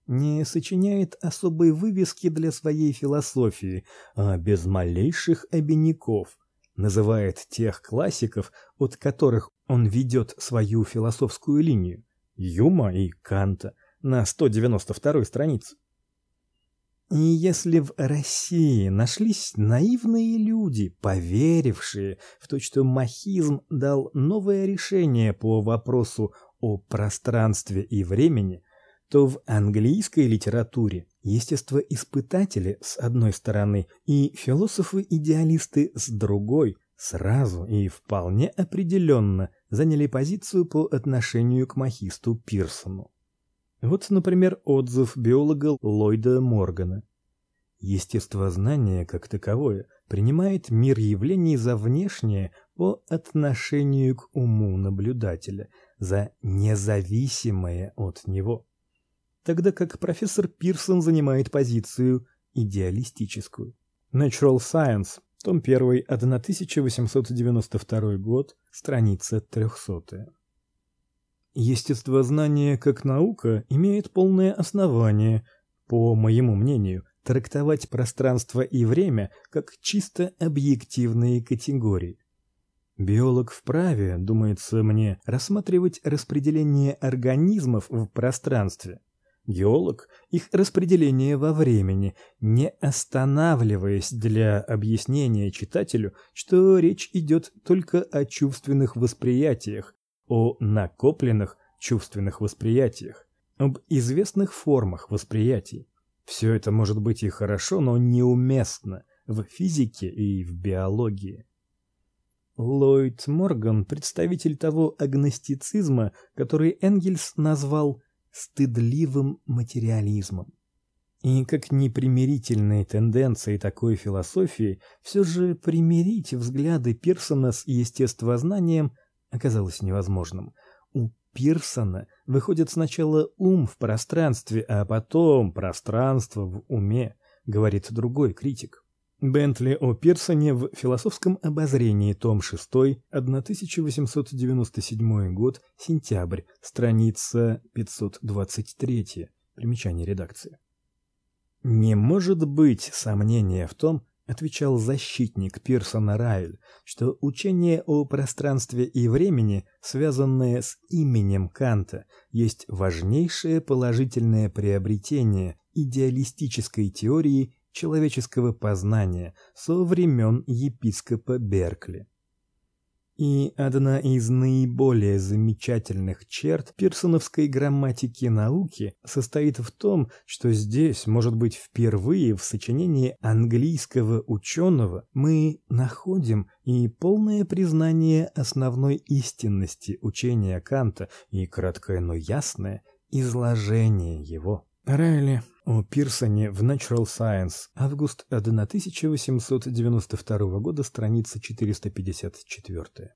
не сочиняет особой вывески для своей философии, а без малейших обиняков называет тех классиков, от которых он ведет свою философскую линию, Юма и Канта, на 192 странице. И если в России нашлись наивные люди, поверившие в то, что махизм дал новое решение по вопросу о пространстве и времени, то в английской литературе естествоиспытатели с одной стороны и философы-идеалисты с другой сразу и вполне определенно заняли позицию по отношению к махисту Пирсону. Вот, например, отзыв биолога Ллойда Моргана. Естествознание как таковое принимает мир явлений за внешнее по отношению к уму наблюдателя, за независимое от него тогда как профессор Пирсон занимает позицию идеалистическую. Natural Science, том 1, 1892 год, страница 300. Естествознание как наука имеет полное основание, по моему мнению, трактовать пространство и время как чисто объективные категории. Биолог вправе, думается мне, рассматривать распределение организмов в пространстве геолог их распределение во времени, не останавливаясь для объяснения читателю, что речь идет только о чувственных восприятиях, о накопленных чувственных восприятиях, об известных формах восприятий. Все это может быть и хорошо, но неуместно в физике и в биологии. Ллойд Морган представитель того агностицизма, который Энгельс назвал стыдливым материализмом. И как непримирительные тенденции такой философии, все же примирить взгляды Пирсона с естествознанием оказалось невозможным. У Пирсона выходит сначала ум в пространстве, а потом пространство в уме, говорит другой критик. Бентли о Пирсоне в Философском обозрении, том 6, 1897 год, сентябрь, страница 523. Примечание редакции. Не может быть сомнения в том, отвечал защитник Пирсона Райль, что учение о пространстве и времени, связанное с именем Канта, есть важнейшее положительное приобретение идеалистической теории человеческого познания со времен епископа Беркли. И одна из наиболее замечательных черт пирсоновской грамматики науки состоит в том, что здесь, может быть, впервые в сочинении английского ученого мы находим и полное признание основной истинности учения Канта и краткое, но ясное изложение его. Райли о Пирсоне в Natural Science, август 1892 года, страница 454.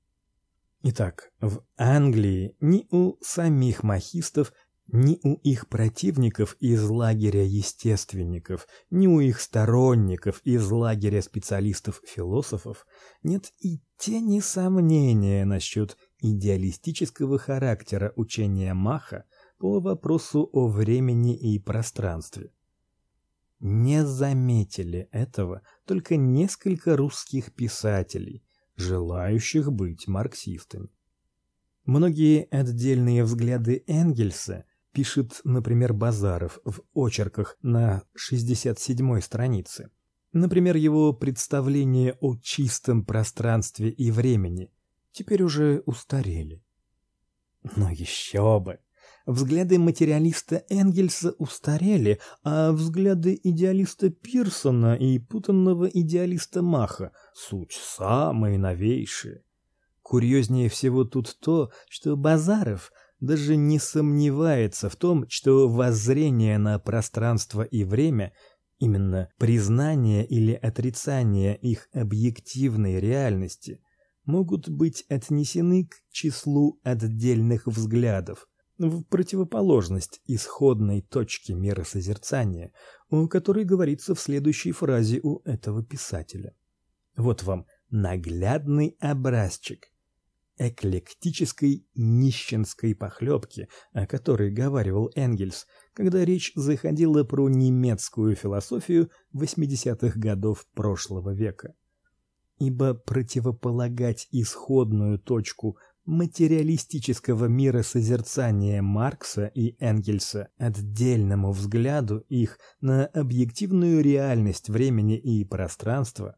Итак, в Англии ни у самих махистов, ни у их противников из лагеря естественников, ни у их сторонников из лагеря специалистов-философов нет и тени сомнения насчет идеалистического характера учения Маха по вопросу о времени и пространстве. Не заметили этого только несколько русских писателей, желающих быть марксистами. Многие отдельные взгляды Энгельса пишет, например, Базаров в очерках на 67-й странице. Например, его представления о чистом пространстве и времени теперь уже устарели. Но еще бы! Взгляды материалиста Энгельса устарели, а взгляды идеалиста Пирсона и путанного идеалиста Маха суть самые новейшие. Курьезнее всего тут то, что Базаров даже не сомневается в том, что воззрение на пространство и время именно признание или отрицание их объективной реальности могут быть отнесены к числу отдельных взглядов, в противоположность исходной точке миросозерцания, о которой говорится в следующей фразе у этого писателя. Вот вам наглядный образчик эклектической нищенской похлебки, о которой говаривал Энгельс, когда речь заходила про немецкую философию 80-х годов прошлого века. Ибо противополагать исходную точку материалистического мира созерцания Маркса и Энгельса отдельному взгляду их на объективную реальность времени и пространства.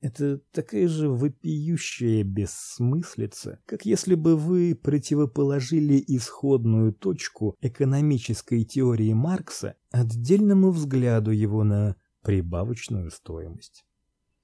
Это такая же вопиющая бессмыслица, как если бы вы противоположили исходную точку экономической теории Маркса отдельному взгляду его на прибавочную стоимость.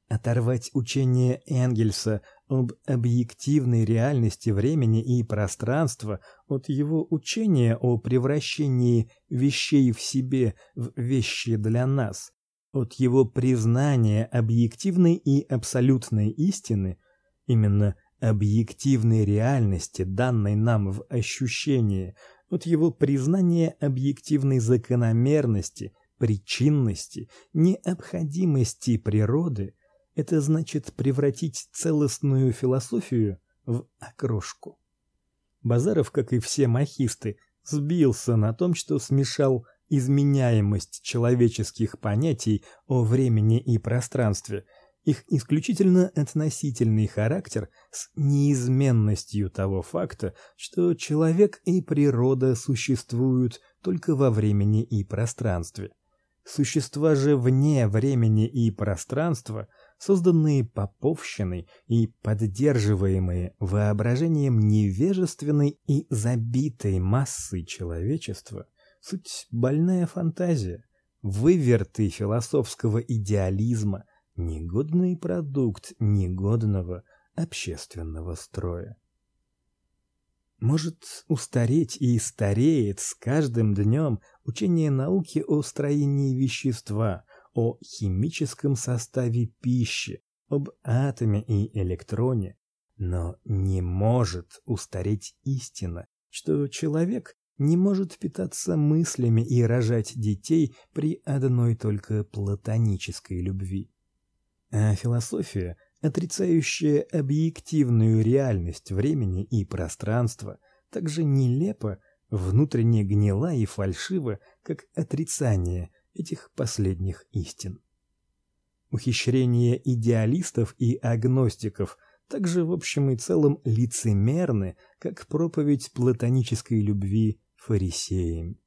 Оторвать учение Энгельса об объективной реальности времени и пространства от его учения о превращении вещей в себе в вещи для нас, от его признания объективной и абсолютной истины, именно объективной реальности, данной нам в ощущении, от его признания объективной закономерности, причинности, необходимости природы – это значит превратить целостную философию в окрошку. Базаров, как и все махисты, сбился на том, что смешал изменяемость человеческих понятий о времени и пространстве, их исключительно относительный характер с неизменностью того факта, что человек и природа существуют только во времени и пространстве. Существа же вне времени и пространства – созданные поповщиной и поддерживаемые воображением невежественной и забитой массы человечества, суть больная фантазия, выверты философского идеализма, негодный продукт негодного общественного строя. Может устареть и стареет с каждым днем учение науки о строении вещества, о химическом составе пищи, об атоме и электроне, но не может устареть истина, что человек не может питаться мыслями и рожать детей при одной только платонической любви. А философия, отрицающая объективную реальность времени и пространства, также нелепо, внутренне гнила и фальшива, как отрицание этих последних истин. Ухищрения идеалистов и агностиков также в общем и целом лицемерны, как проповедь платонической любви фарисеям.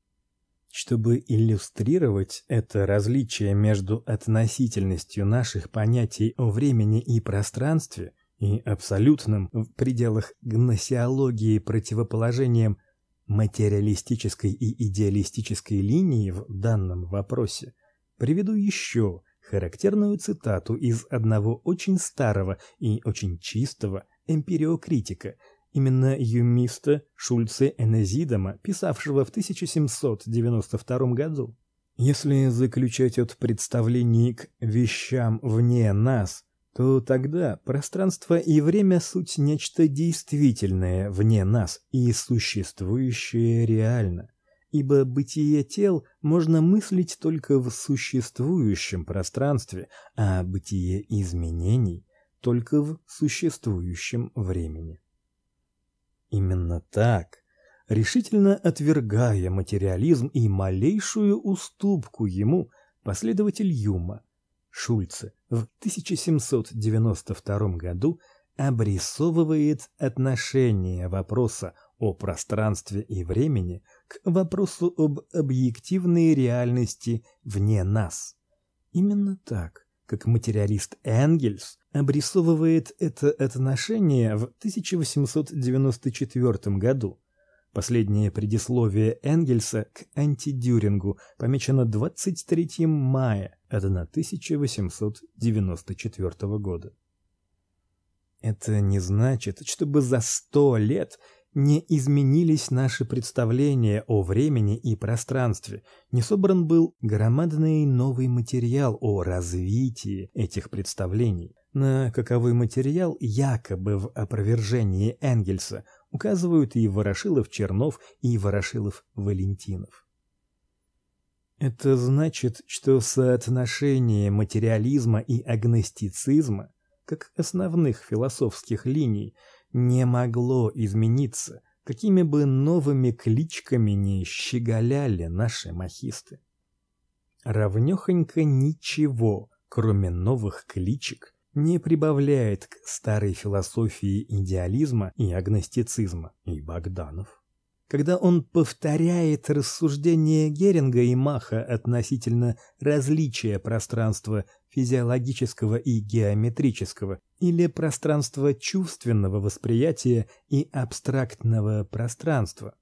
Чтобы иллюстрировать это различие между относительностью наших понятий о времени и пространстве и абсолютным в пределах гносеологии противоположением материалистической и идеалистической линии в данном вопросе, приведу еще характерную цитату из одного очень старого и очень чистого эмпириокритика, именно юмиста Шульце Энезидома, писавшего в 1792 году. Если заключать от представлений к вещам вне нас, то тогда пространство и время суть нечто действительное вне нас и существующее реально ибо бытие тел можно мыслить только в существующем пространстве, а бытие изменений только в существующем времени. Именно так, решительно отвергая материализм и малейшую уступку ему, последователь Юма Шульце в 1792 году обрисовывает отношение вопроса о пространстве и времени к вопросу об объективной реальности вне нас. Именно так, как материалист Энгельс обрисовывает это отношение в 1894 году. Последнее предисловие Энгельса к антидюрингу помечено 23 мая 1894 года. Это не значит, чтобы за сто лет не изменились наши представления о времени и пространстве, не собран был громадный новый материал о развитии этих представлений. На каковой материал якобы в опровержении Энгельса указывают и Ворошилов-Чернов, и Ворошилов-Валентинов. Это значит, что соотношение материализма и агностицизма, как основных философских линий, не могло измениться, какими бы новыми кличками ни щеголяли наши махисты. Равнёхонько ничего, кроме новых кличек, не прибавляет к старой философии идеализма и агностицизма и Богданов когда он повторяет рассуждения Геринга и Маха относительно различия пространства физиологического и геометрического или пространства чувственного восприятия и абстрактного пространства.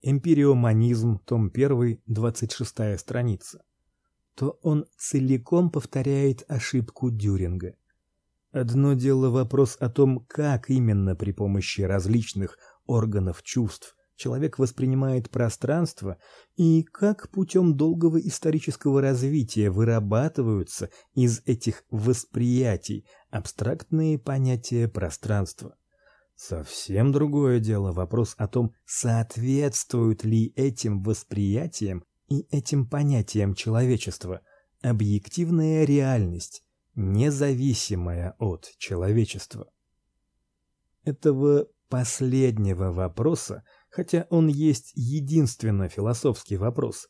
Эмпириоманизм, том 1, 26 страница. То он целиком повторяет ошибку Дюринга. Одно дело вопрос о том, как именно при помощи различных органов чувств человек воспринимает пространство и как путем долгого исторического развития вырабатываются из этих восприятий абстрактные понятия пространства. Совсем другое дело вопрос о том, соответствуют ли этим восприятиям и этим понятиям человечества объективная реальность, независимая от человечества. Этого последнего вопроса хотя он есть единственно философский вопрос,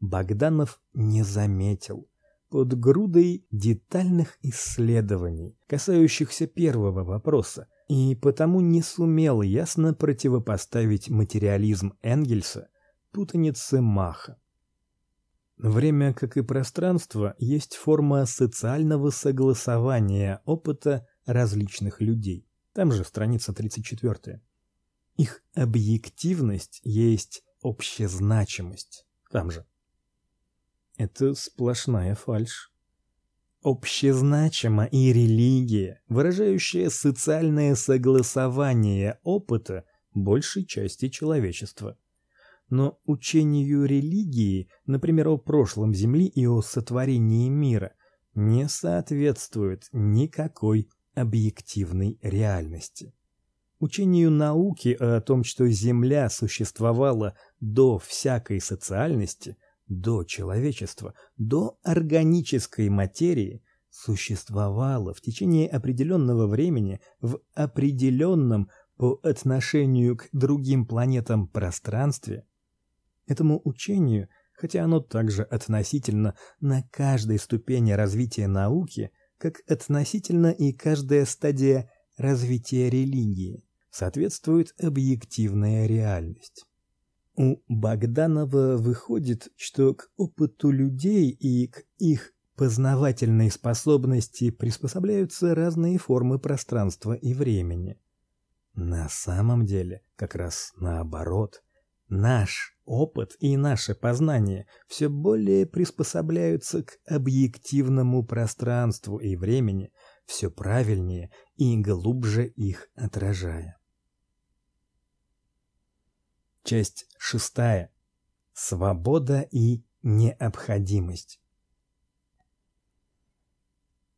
Богданов не заметил. Под грудой детальных исследований, касающихся первого вопроса, и потому не сумел ясно противопоставить материализм Энгельса путанице Маха. Время, как и пространство, есть форма социального согласования опыта различных людей. Там же страница 34. Их объективность есть общезначимость. Там же. Это сплошная фальшь. Общезначима и религия, выражающая социальное согласование опыта большей части человечества. Но учению религии, например, о прошлом Земли и о сотворении мира, не соответствует никакой объективной реальности. Учению науки о том, что Земля существовала до всякой социальности, до человечества, до органической материи, существовало в течение определенного времени в определенном по отношению к другим планетам пространстве, этому учению, хотя оно также относительно на каждой ступени развития науки, как относительно и каждая стадия развития религии, соответствует объективная реальность. У Богданова выходит, что к опыту людей и к их познавательной способности приспосабливаются разные формы пространства и времени. На самом деле, как раз наоборот. Наш опыт и наше познание все более приспосабливаются к объективному пространству и времени, все правильнее и глубже их отражая. Часть шестая. Свобода и необходимость.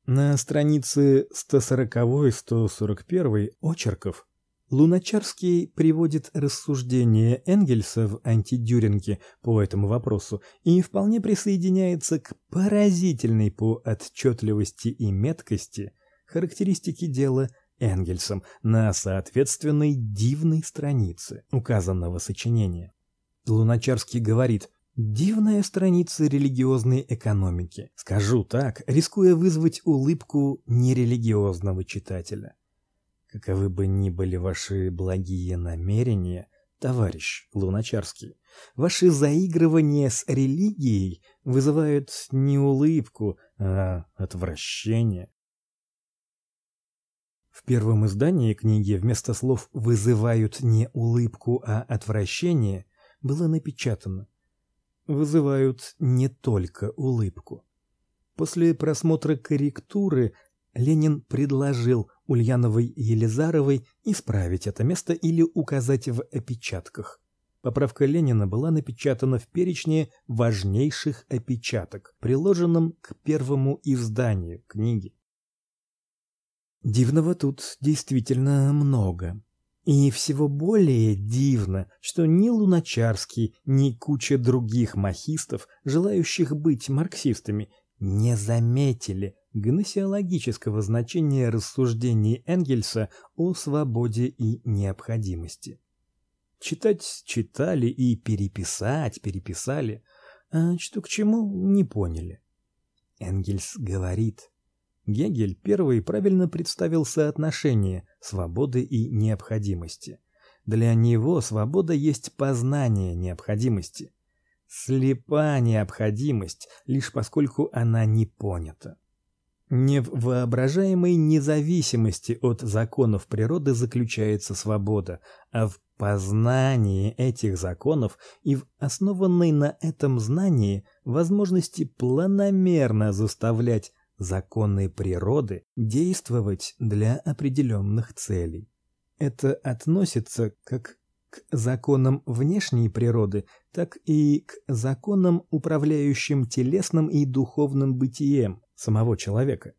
На странице 140-141 очерков Луначарский приводит рассуждения Энгельса в антидюринге по этому вопросу и вполне присоединяется к поразительной по отчетливости и меткости характеристике дела Энгельсом на соответственной дивной странице указанного сочинения. Луначарский говорит: Дивная страница религиозной экономики. Скажу так, рискуя вызвать улыбку нерелигиозного читателя. Каковы бы ни были ваши благие намерения, товарищ Луначарский, ваши заигрывания с религией вызывают не улыбку, а отвращение. В первом издании книги вместо слов вызывают не улыбку, а отвращение было напечатано вызывают не только улыбку. После просмотра корректуры Ленин предложил Ульяновой Елизаровой исправить это место или указать в опечатках. Поправка Ленина была напечатана в перечне важнейших опечаток, приложенном к первому изданию книги. Дивного тут действительно много. И всего более дивно, что ни Луначарский, ни куча других махистов, желающих быть марксистами, не заметили гносеологического значения рассуждений Энгельса о свободе и необходимости. Читать читали и переписать переписали, а что к чему не поняли. Энгельс говорит: Гегель первый правильно представил соотношение свободы и необходимости. Для него свобода есть познание необходимости. Слепа необходимость, лишь поскольку она не понята. Не в воображаемой независимости от законов природы заключается свобода, а в познании этих законов и в основанной на этом знании возможности планомерно заставлять законы природы действовать для определенных целей. Это относится как к законам внешней природы, так и к законам, управляющим телесным и духовным бытием самого человека.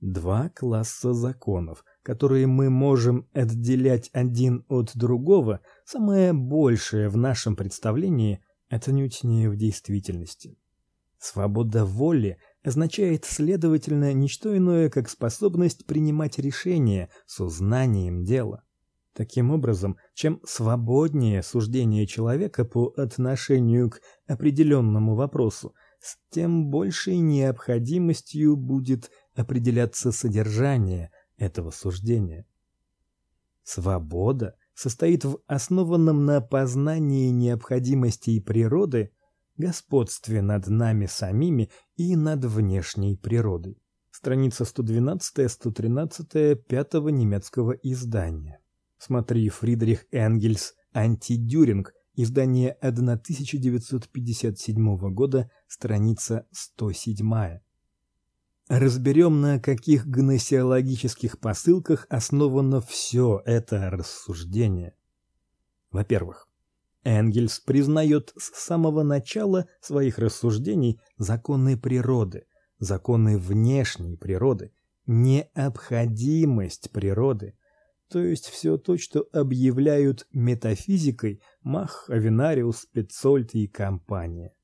Два класса законов, которые мы можем отделять один от другого, самое большее в нашем представлении это не в действительности. Свобода воли означает, следовательно, не что иное, как способность принимать решения с узнанием дела. Таким образом, чем свободнее суждение человека по отношению к определенному вопросу, с тем большей необходимостью будет определяться содержание этого суждения. Свобода состоит в основанном на познании необходимостей природы господстве над нами самими и над внешней природой. Страница 112-113 пятого немецкого издания. Смотри Фридрих Энгельс Антидюринг, издание 1957 года, страница 107. Разберем, на каких гносеологических посылках основано все это рассуждение. Во-первых, Энгельс признает с самого начала своих рассуждений законы природы, законы внешней природы, необходимость природы, то есть все то, что объявляют метафизикой Мах, Авенариус, Пецольт и компания.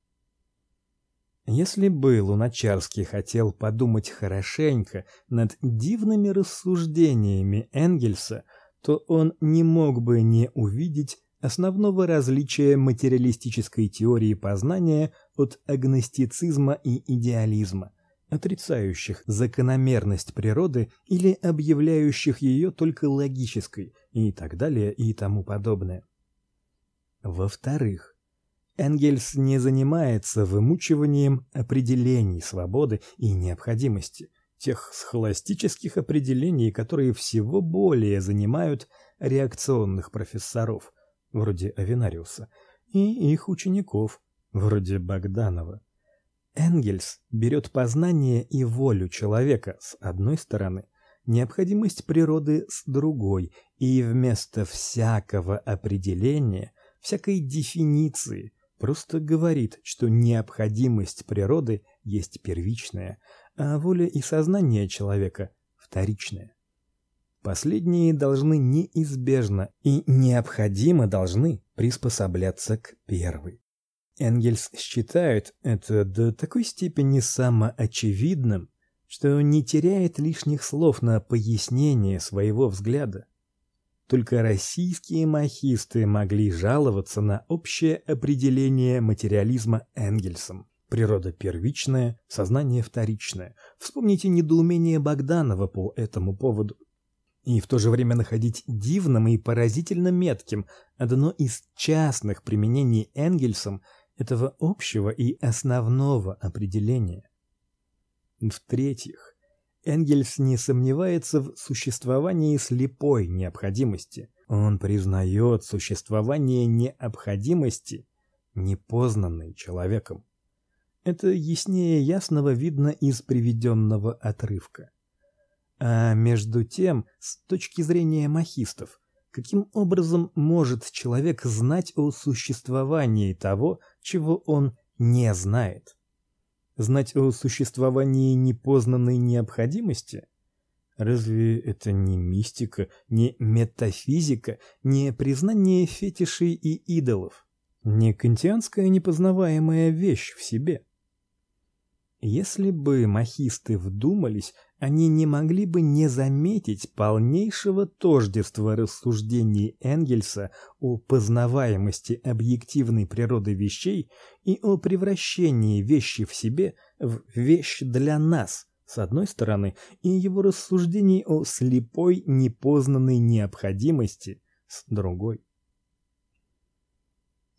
Если бы Луначарский хотел подумать хорошенько над дивными рассуждениями Энгельса, то он не мог бы не увидеть основного различия материалистической теории познания от агностицизма и идеализма, отрицающих закономерность природы или объявляющих ее только логической и так далее и тому подобное. Во-вторых, Энгельс не занимается вымучиванием определений свободы и необходимости, тех схоластических определений, которые всего более занимают реакционных профессоров, вроде Авенариуса, и их учеников, вроде Богданова. Энгельс берет познание и волю человека с одной стороны, необходимость природы с другой, и вместо всякого определения, всякой дефиниции, просто говорит, что необходимость природы есть первичная, а воля и сознание человека вторичная. Последние должны неизбежно и необходимо должны приспосабляться к первой. Энгельс считает это до такой степени самоочевидным, что не теряет лишних слов на пояснение своего взгляда. Только российские махисты могли жаловаться на общее определение материализма Энгельсом. Природа первичная, сознание вторичное. Вспомните недоумение Богданова по этому поводу. И в то же время находить дивным и поразительно метким одно из частных применений Энгельсом этого общего и основного определения. В-третьих, Энгельс не сомневается в существовании слепой необходимости. Он признает существование необходимости, непознанной человеком. Это яснее ясного видно из приведенного отрывка. А между тем, с точки зрения махистов, каким образом может человек знать о существовании того, чего он не знает? знать о существовании непознанной необходимости? Разве это не мистика, не метафизика, не признание фетишей и идолов, не кантианская непознаваемая вещь в себе? Если бы махисты вдумались, они не могли бы не заметить полнейшего тождества рассуждений Энгельса о познаваемости объективной природы вещей и о превращении вещи в себе в вещь для нас, с одной стороны, и его рассуждений о слепой непознанной необходимости с другой.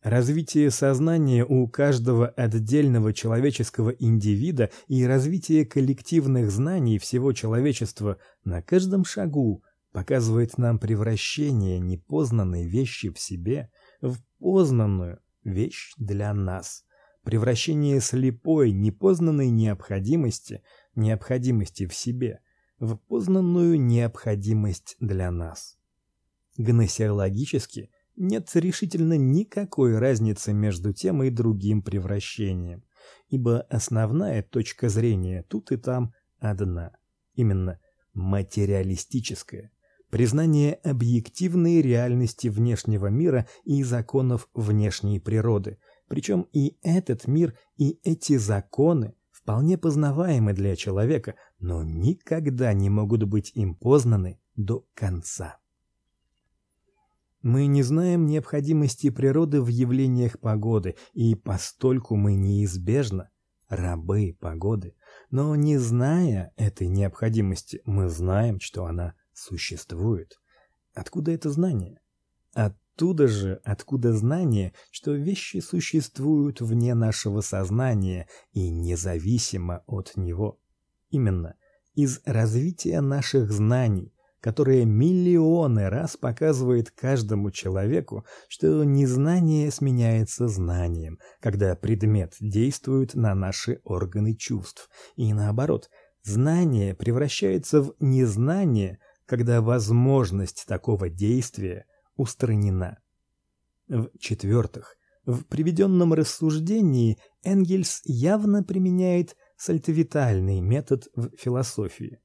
Развитие сознания у каждого отдельного человеческого индивида и развитие коллективных знаний всего человечества на каждом шагу показывает нам превращение непознанной вещи в себе в познанную вещь для нас. Превращение слепой, непознанной необходимости, необходимости в себе, в познанную необходимость для нас. Гносеологически – нет решительно никакой разницы между тем и другим превращением, ибо основная точка зрения тут и там одна, именно материалистическая, признание объективной реальности внешнего мира и законов внешней природы. Причем и этот мир, и эти законы вполне познаваемы для человека, но никогда не могут быть им познаны до конца. Мы не знаем необходимости природы в явлениях погоды, и постольку мы неизбежно рабы погоды. Но не зная этой необходимости, мы знаем, что она существует. Откуда это знание? Оттуда же, откуда знание, что вещи существуют вне нашего сознания и независимо от него. Именно из развития наших знаний, которое миллионы раз показывает каждому человеку, что незнание сменяется знанием, когда предмет действует на наши органы чувств, и наоборот, знание превращается в незнание, когда возможность такого действия устранена. В-четвертых, в приведенном рассуждении Энгельс явно применяет сальтовитальный метод в философии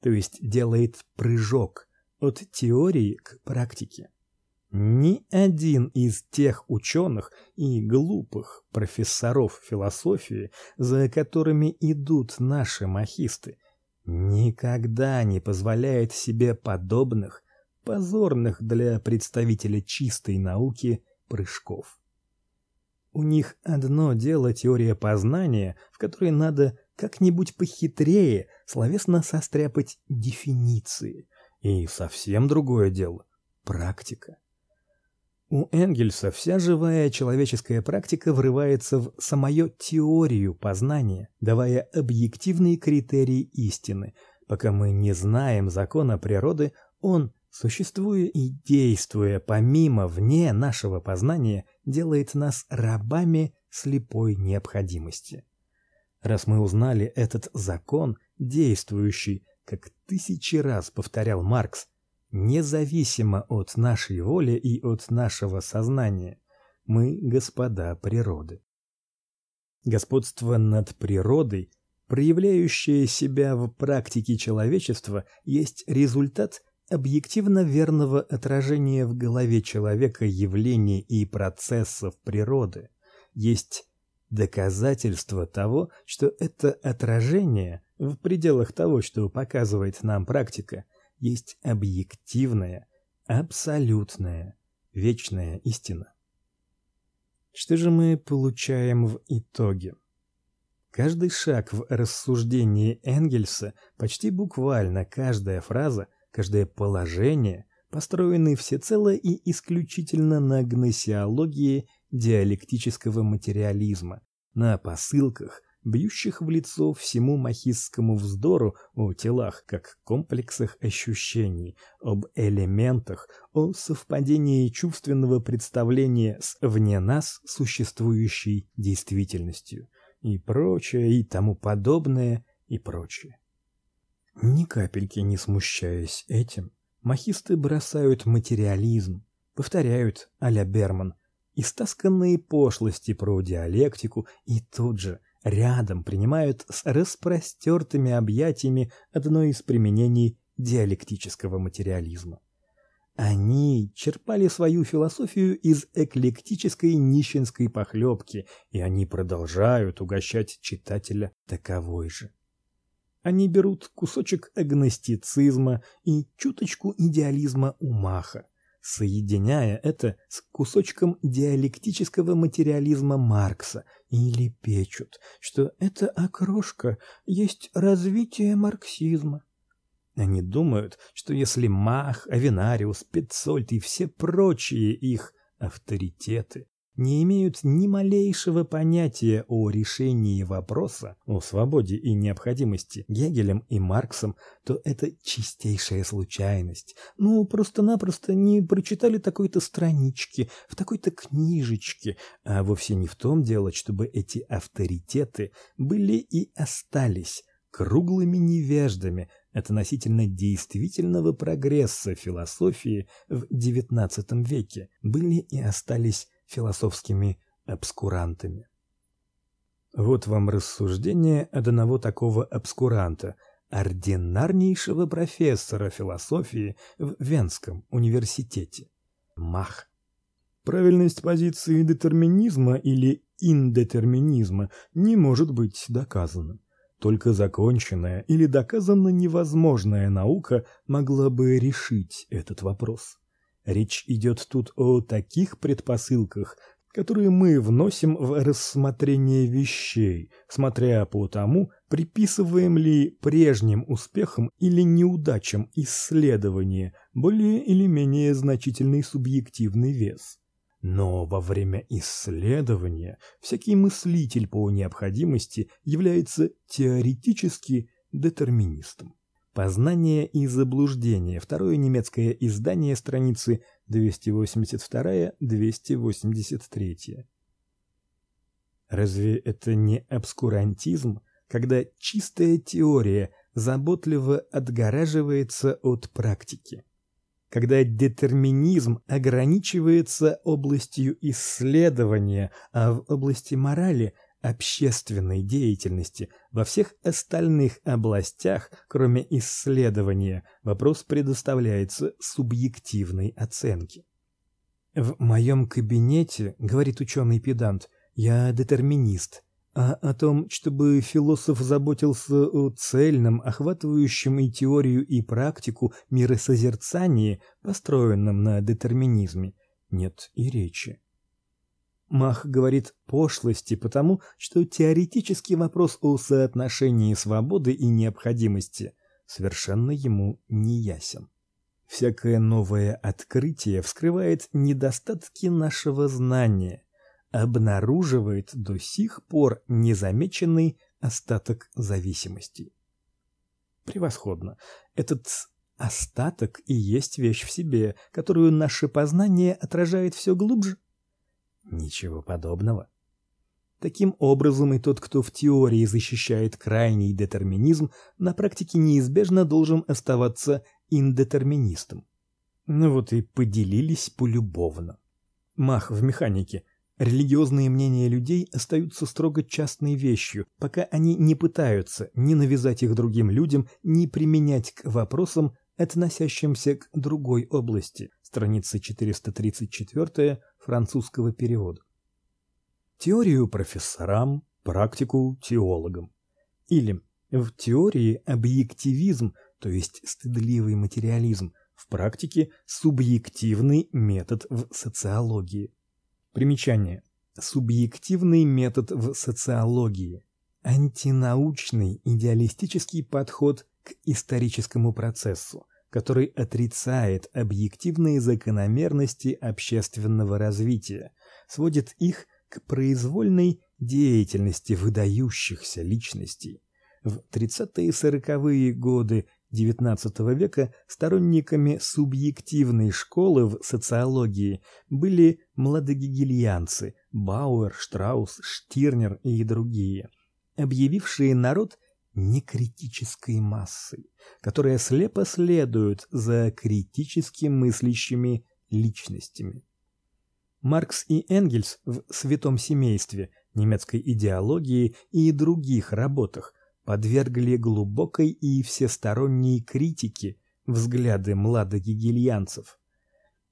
то есть делает прыжок от теории к практике. Ни один из тех ученых и глупых профессоров философии, за которыми идут наши махисты, никогда не позволяет себе подобных позорных для представителя чистой науки прыжков. У них одно дело теория познания, в которой надо как-нибудь похитрее словесно состряпать дефиниции, и совсем другое дело практика. У Энгельса вся живая человеческая практика врывается в самую теорию познания, давая объективные критерии истины. Пока мы не знаем закона природы, он, существуя и действуя помимо вне нашего познания, делает нас рабами слепой необходимости. Раз мы узнали этот закон, действующий, как тысячи раз повторял Маркс, независимо от нашей воли и от нашего сознания. Мы господа природы. Господство над природой, проявляющее себя в практике человечества, есть результат объективно верного отражения в голове человека явлений и процессов природы. Есть доказательство того, что это отражение в пределах того, что показывает нам практика – есть объективная, абсолютная, вечная истина. Что же мы получаем в итоге? Каждый шаг в рассуждении Энгельса, почти буквально каждая фраза, каждое положение построены всецело и исключительно на гносеологии диалектического материализма, на посылках, бьющих в лицо всему махистскому вздору о телах как комплексах ощущений, об элементах, о совпадении чувственного представления с вне нас существующей действительностью и прочее и тому подобное и прочее. Ни капельки не смущаясь этим, махисты бросают материализм, повторяют а-ля Берман, истасканные пошлости про диалектику и тут же – рядом принимают с распростертыми объятиями одно из применений диалектического материализма. Они черпали свою философию из эклектической нищенской похлебки, и они продолжают угощать читателя таковой же. Они берут кусочек агностицизма и чуточку идеализма у Маха, соединяя это с кусочком диалектического материализма Маркса или печут, что эта окрошка есть развитие марксизма. Они думают, что если Мах, Авенариус, Петцольд и все прочие их авторитеты не имеют ни малейшего понятия о решении вопроса о свободе и необходимости Гегелем и Марксом, то это чистейшая случайность. Ну, просто-напросто не прочитали такой-то странички в такой-то книжечке, а вовсе не в том дело, чтобы эти авторитеты были и остались круглыми невеждами относительно действительного прогресса философии в XIX веке, были и остались философскими обскурантами. Вот вам рассуждение одного такого обскуранта, ординарнейшего профессора философии в Венском университете. Мах. Правильность позиции детерминизма или индетерминизма не может быть доказана. Только законченная или доказанно невозможная наука могла бы решить этот вопрос. Речь идет тут о таких предпосылках, которые мы вносим в рассмотрение вещей, смотря по тому, приписываем ли прежним успехам или неудачам исследования более или менее значительный субъективный вес. Но во время исследования всякий мыслитель по необходимости является теоретически детерминистом. Познание и заблуждение. Второе немецкое издание, страницы 282-283. Разве это не обскурантизм, когда чистая теория заботливо отгораживается от практики? Когда детерминизм ограничивается областью исследования, а в области морали – общественной деятельности во всех остальных областях, кроме исследования, вопрос предоставляется субъективной оценке. В моем кабинете, говорит ученый педант, я детерминист. А о том, чтобы философ заботился о цельном, охватывающем и теорию, и практику миросозерцании, построенном на детерминизме, нет и речи. Мах говорит пошлости, потому что теоретический вопрос о соотношении свободы и необходимости совершенно ему не ясен. Всякое новое открытие вскрывает недостатки нашего знания, обнаруживает до сих пор незамеченный остаток зависимости. Превосходно. Этот остаток и есть вещь в себе, которую наше познание отражает все глубже. Ничего подобного. Таким образом, и тот, кто в теории защищает крайний детерминизм, на практике неизбежно должен оставаться индетерминистом. Ну вот и поделились полюбовно. Мах в механике. Религиозные мнения людей остаются строго частной вещью, пока они не пытаются ни навязать их другим людям, ни применять к вопросам, относящимся к другой области. Страница 434 французского перевода. Теорию профессорам, практику теологам. Или в теории объективизм, то есть стыдливый материализм, в практике субъективный метод в социологии. Примечание. Субъективный метод в социологии. Антинаучный идеалистический подход к историческому процессу который отрицает объективные закономерности общественного развития, сводит их к произвольной деятельности выдающихся личностей. В 30-е и 40-е годы XIX века сторонниками субъективной школы в социологии были младогегельянцы Бауэр, Штраус, Штирнер и другие, объявившие народ некритической массой, которая слепо следует за критически мыслящими личностями. Маркс и Энгельс в Святом семействе, немецкой идеологии и других работах подвергли глубокой и всесторонней критике взгляды младогегельянцев.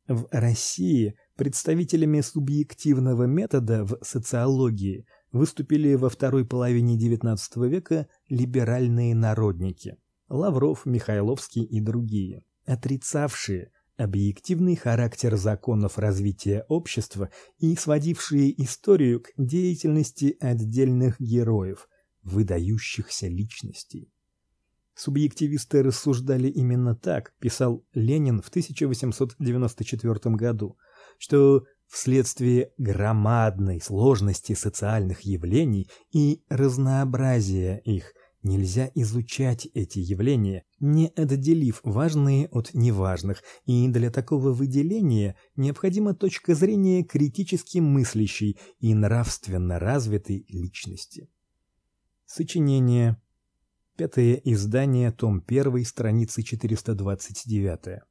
В России представителями субъективного метода в социологии выступили во второй половине XIX века либеральные народники Лавров, Михайловский и другие, отрицавшие объективный характер законов развития общества и сводившие историю к деятельности отдельных героев, выдающихся личностей. Субъективисты рассуждали именно так, писал Ленин в 1894 году, что Вследствие громадной сложности социальных явлений и разнообразия их нельзя изучать эти явления, не отделив важные от неважных, и для такого выделения необходима точка зрения критически мыслящей и нравственно развитой личности. Сочинение. Пятое издание, том 1, страница 429.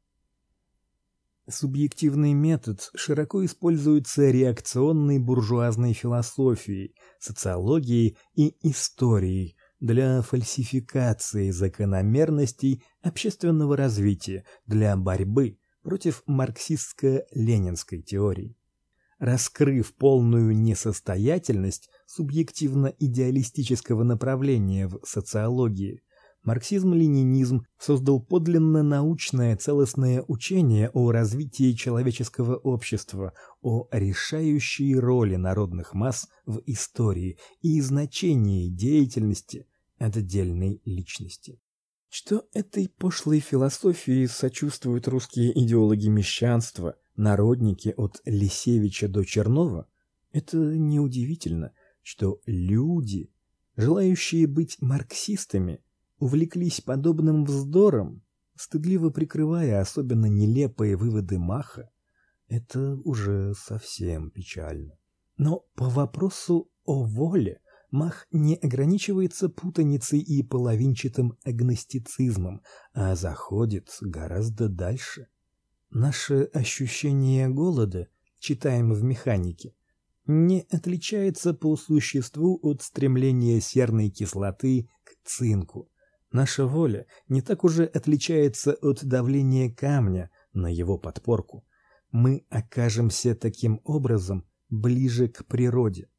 Субъективный метод широко используется реакционной буржуазной философией, социологией и историей для фальсификации закономерностей общественного развития, для борьбы против марксистско-ленинской теории. Раскрыв полную несостоятельность субъективно-идеалистического направления в социологии, Марксизм-ленинизм создал подлинно научное целостное учение о развитии человеческого общества, о решающей роли народных масс в истории и значении деятельности отдельной личности. Что этой пошлой философии сочувствуют русские идеологи мещанства, народники от Лисевича до Чернова, это неудивительно, что люди, желающие быть марксистами, увлеклись подобным вздором, стыдливо прикрывая особенно нелепые выводы Маха, это уже совсем печально. Но по вопросу о воле Мах не ограничивается путаницей и половинчатым агностицизмом, а заходит гораздо дальше. Наше ощущение голода, читаем в механике, не отличается по существу от стремления серной кислоты к цинку. Наша воля не так уже отличается от давления камня на его подпорку. мы окажемся таким образом ближе к природе.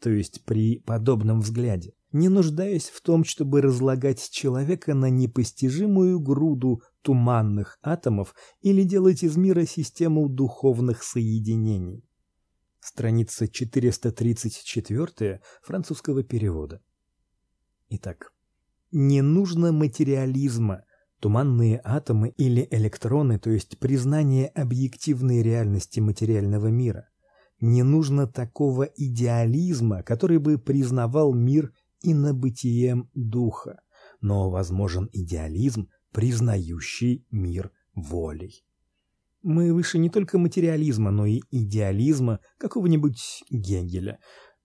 То есть при подобном взгляде, не нуждаясь в том, чтобы разлагать человека на непостижимую груду туманных атомов или делать из мира систему духовных соединений. Страница 434 французского перевода. Итак, не нужно материализма, туманные атомы или электроны, то есть признание объективной реальности материального мира. Не нужно такого идеализма, который бы признавал мир инобытием духа, но возможен идеализм, признающий мир волей. Мы выше не только материализма, но и идеализма какого-нибудь Гегеля,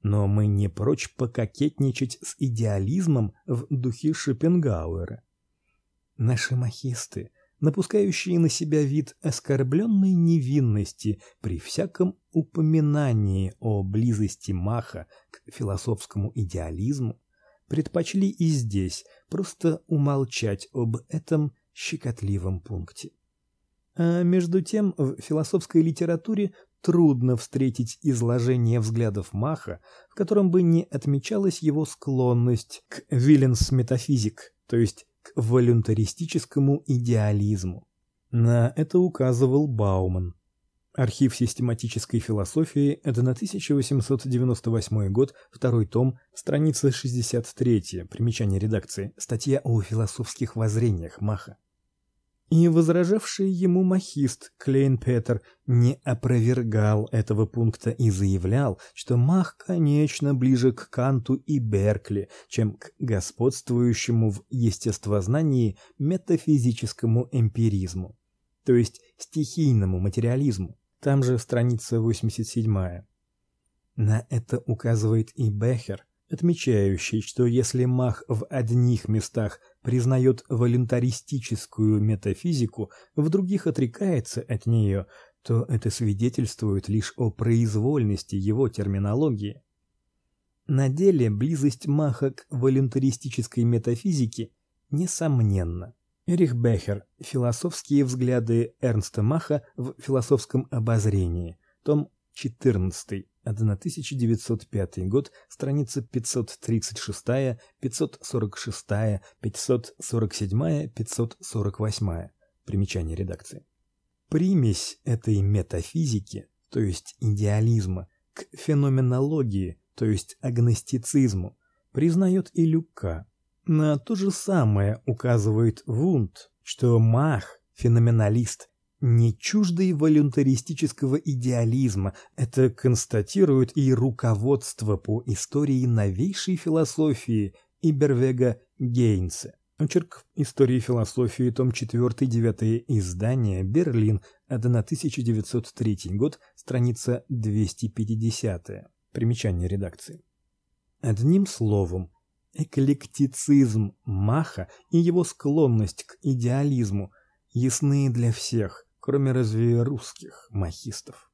но мы не прочь пококетничать с идеализмом в духе Шопенгауэра. Наши махисты, напускающие на себя вид оскорбленной невинности при всяком упоминании о близости Маха к философскому идеализму, предпочли и здесь просто умолчать об этом щекотливом пункте. А между тем, в философской литературе трудно встретить изложение взглядов Маха, в котором бы не отмечалась его склонность к виленс-метафизик, то есть к волюнтаристическому идеализму. На это указывал Бауман. Архив систематической философии, 1898 год, второй том, страница 63, примечание редакции, статья о философских воззрениях Маха. И возражавший ему махист Клейн Петер не опровергал этого пункта и заявлял, что Мах, конечно, ближе к Канту и Беркли, чем к господствующему в естествознании метафизическому эмпиризму, то есть стихийному материализму. Там же страница 87. На это указывает и Бехер, отмечающий, что если Мах в одних местах признает волюнтаристическую метафизику, в других отрекается от нее, то это свидетельствует лишь о произвольности его терминологии. На деле близость Маха к волюнтаристической метафизике несомненна. Эрих Бехер. Философские взгляды Эрнста Маха в философском обозрении. Том 14. 1905 год, страница 536, 546, 547, 548. Примечание редакции. Примесь этой метафизики, то есть идеализма, к феноменологии, то есть агностицизму, признает и Люка. На то же самое указывает Вунд, что Мах, феноменалист, не чуждый волюнтаристического идеализма. Это констатирует и руководство по истории новейшей философии Ибервега Гейнса. Очерк Истории философии, том 4, 9 издание, Берлин, 1903 год, страница 250. Примечание редакции. Одним словом, эклектицизм Маха и его склонность к идеализму ясны для всех, кроме разве русских махистов.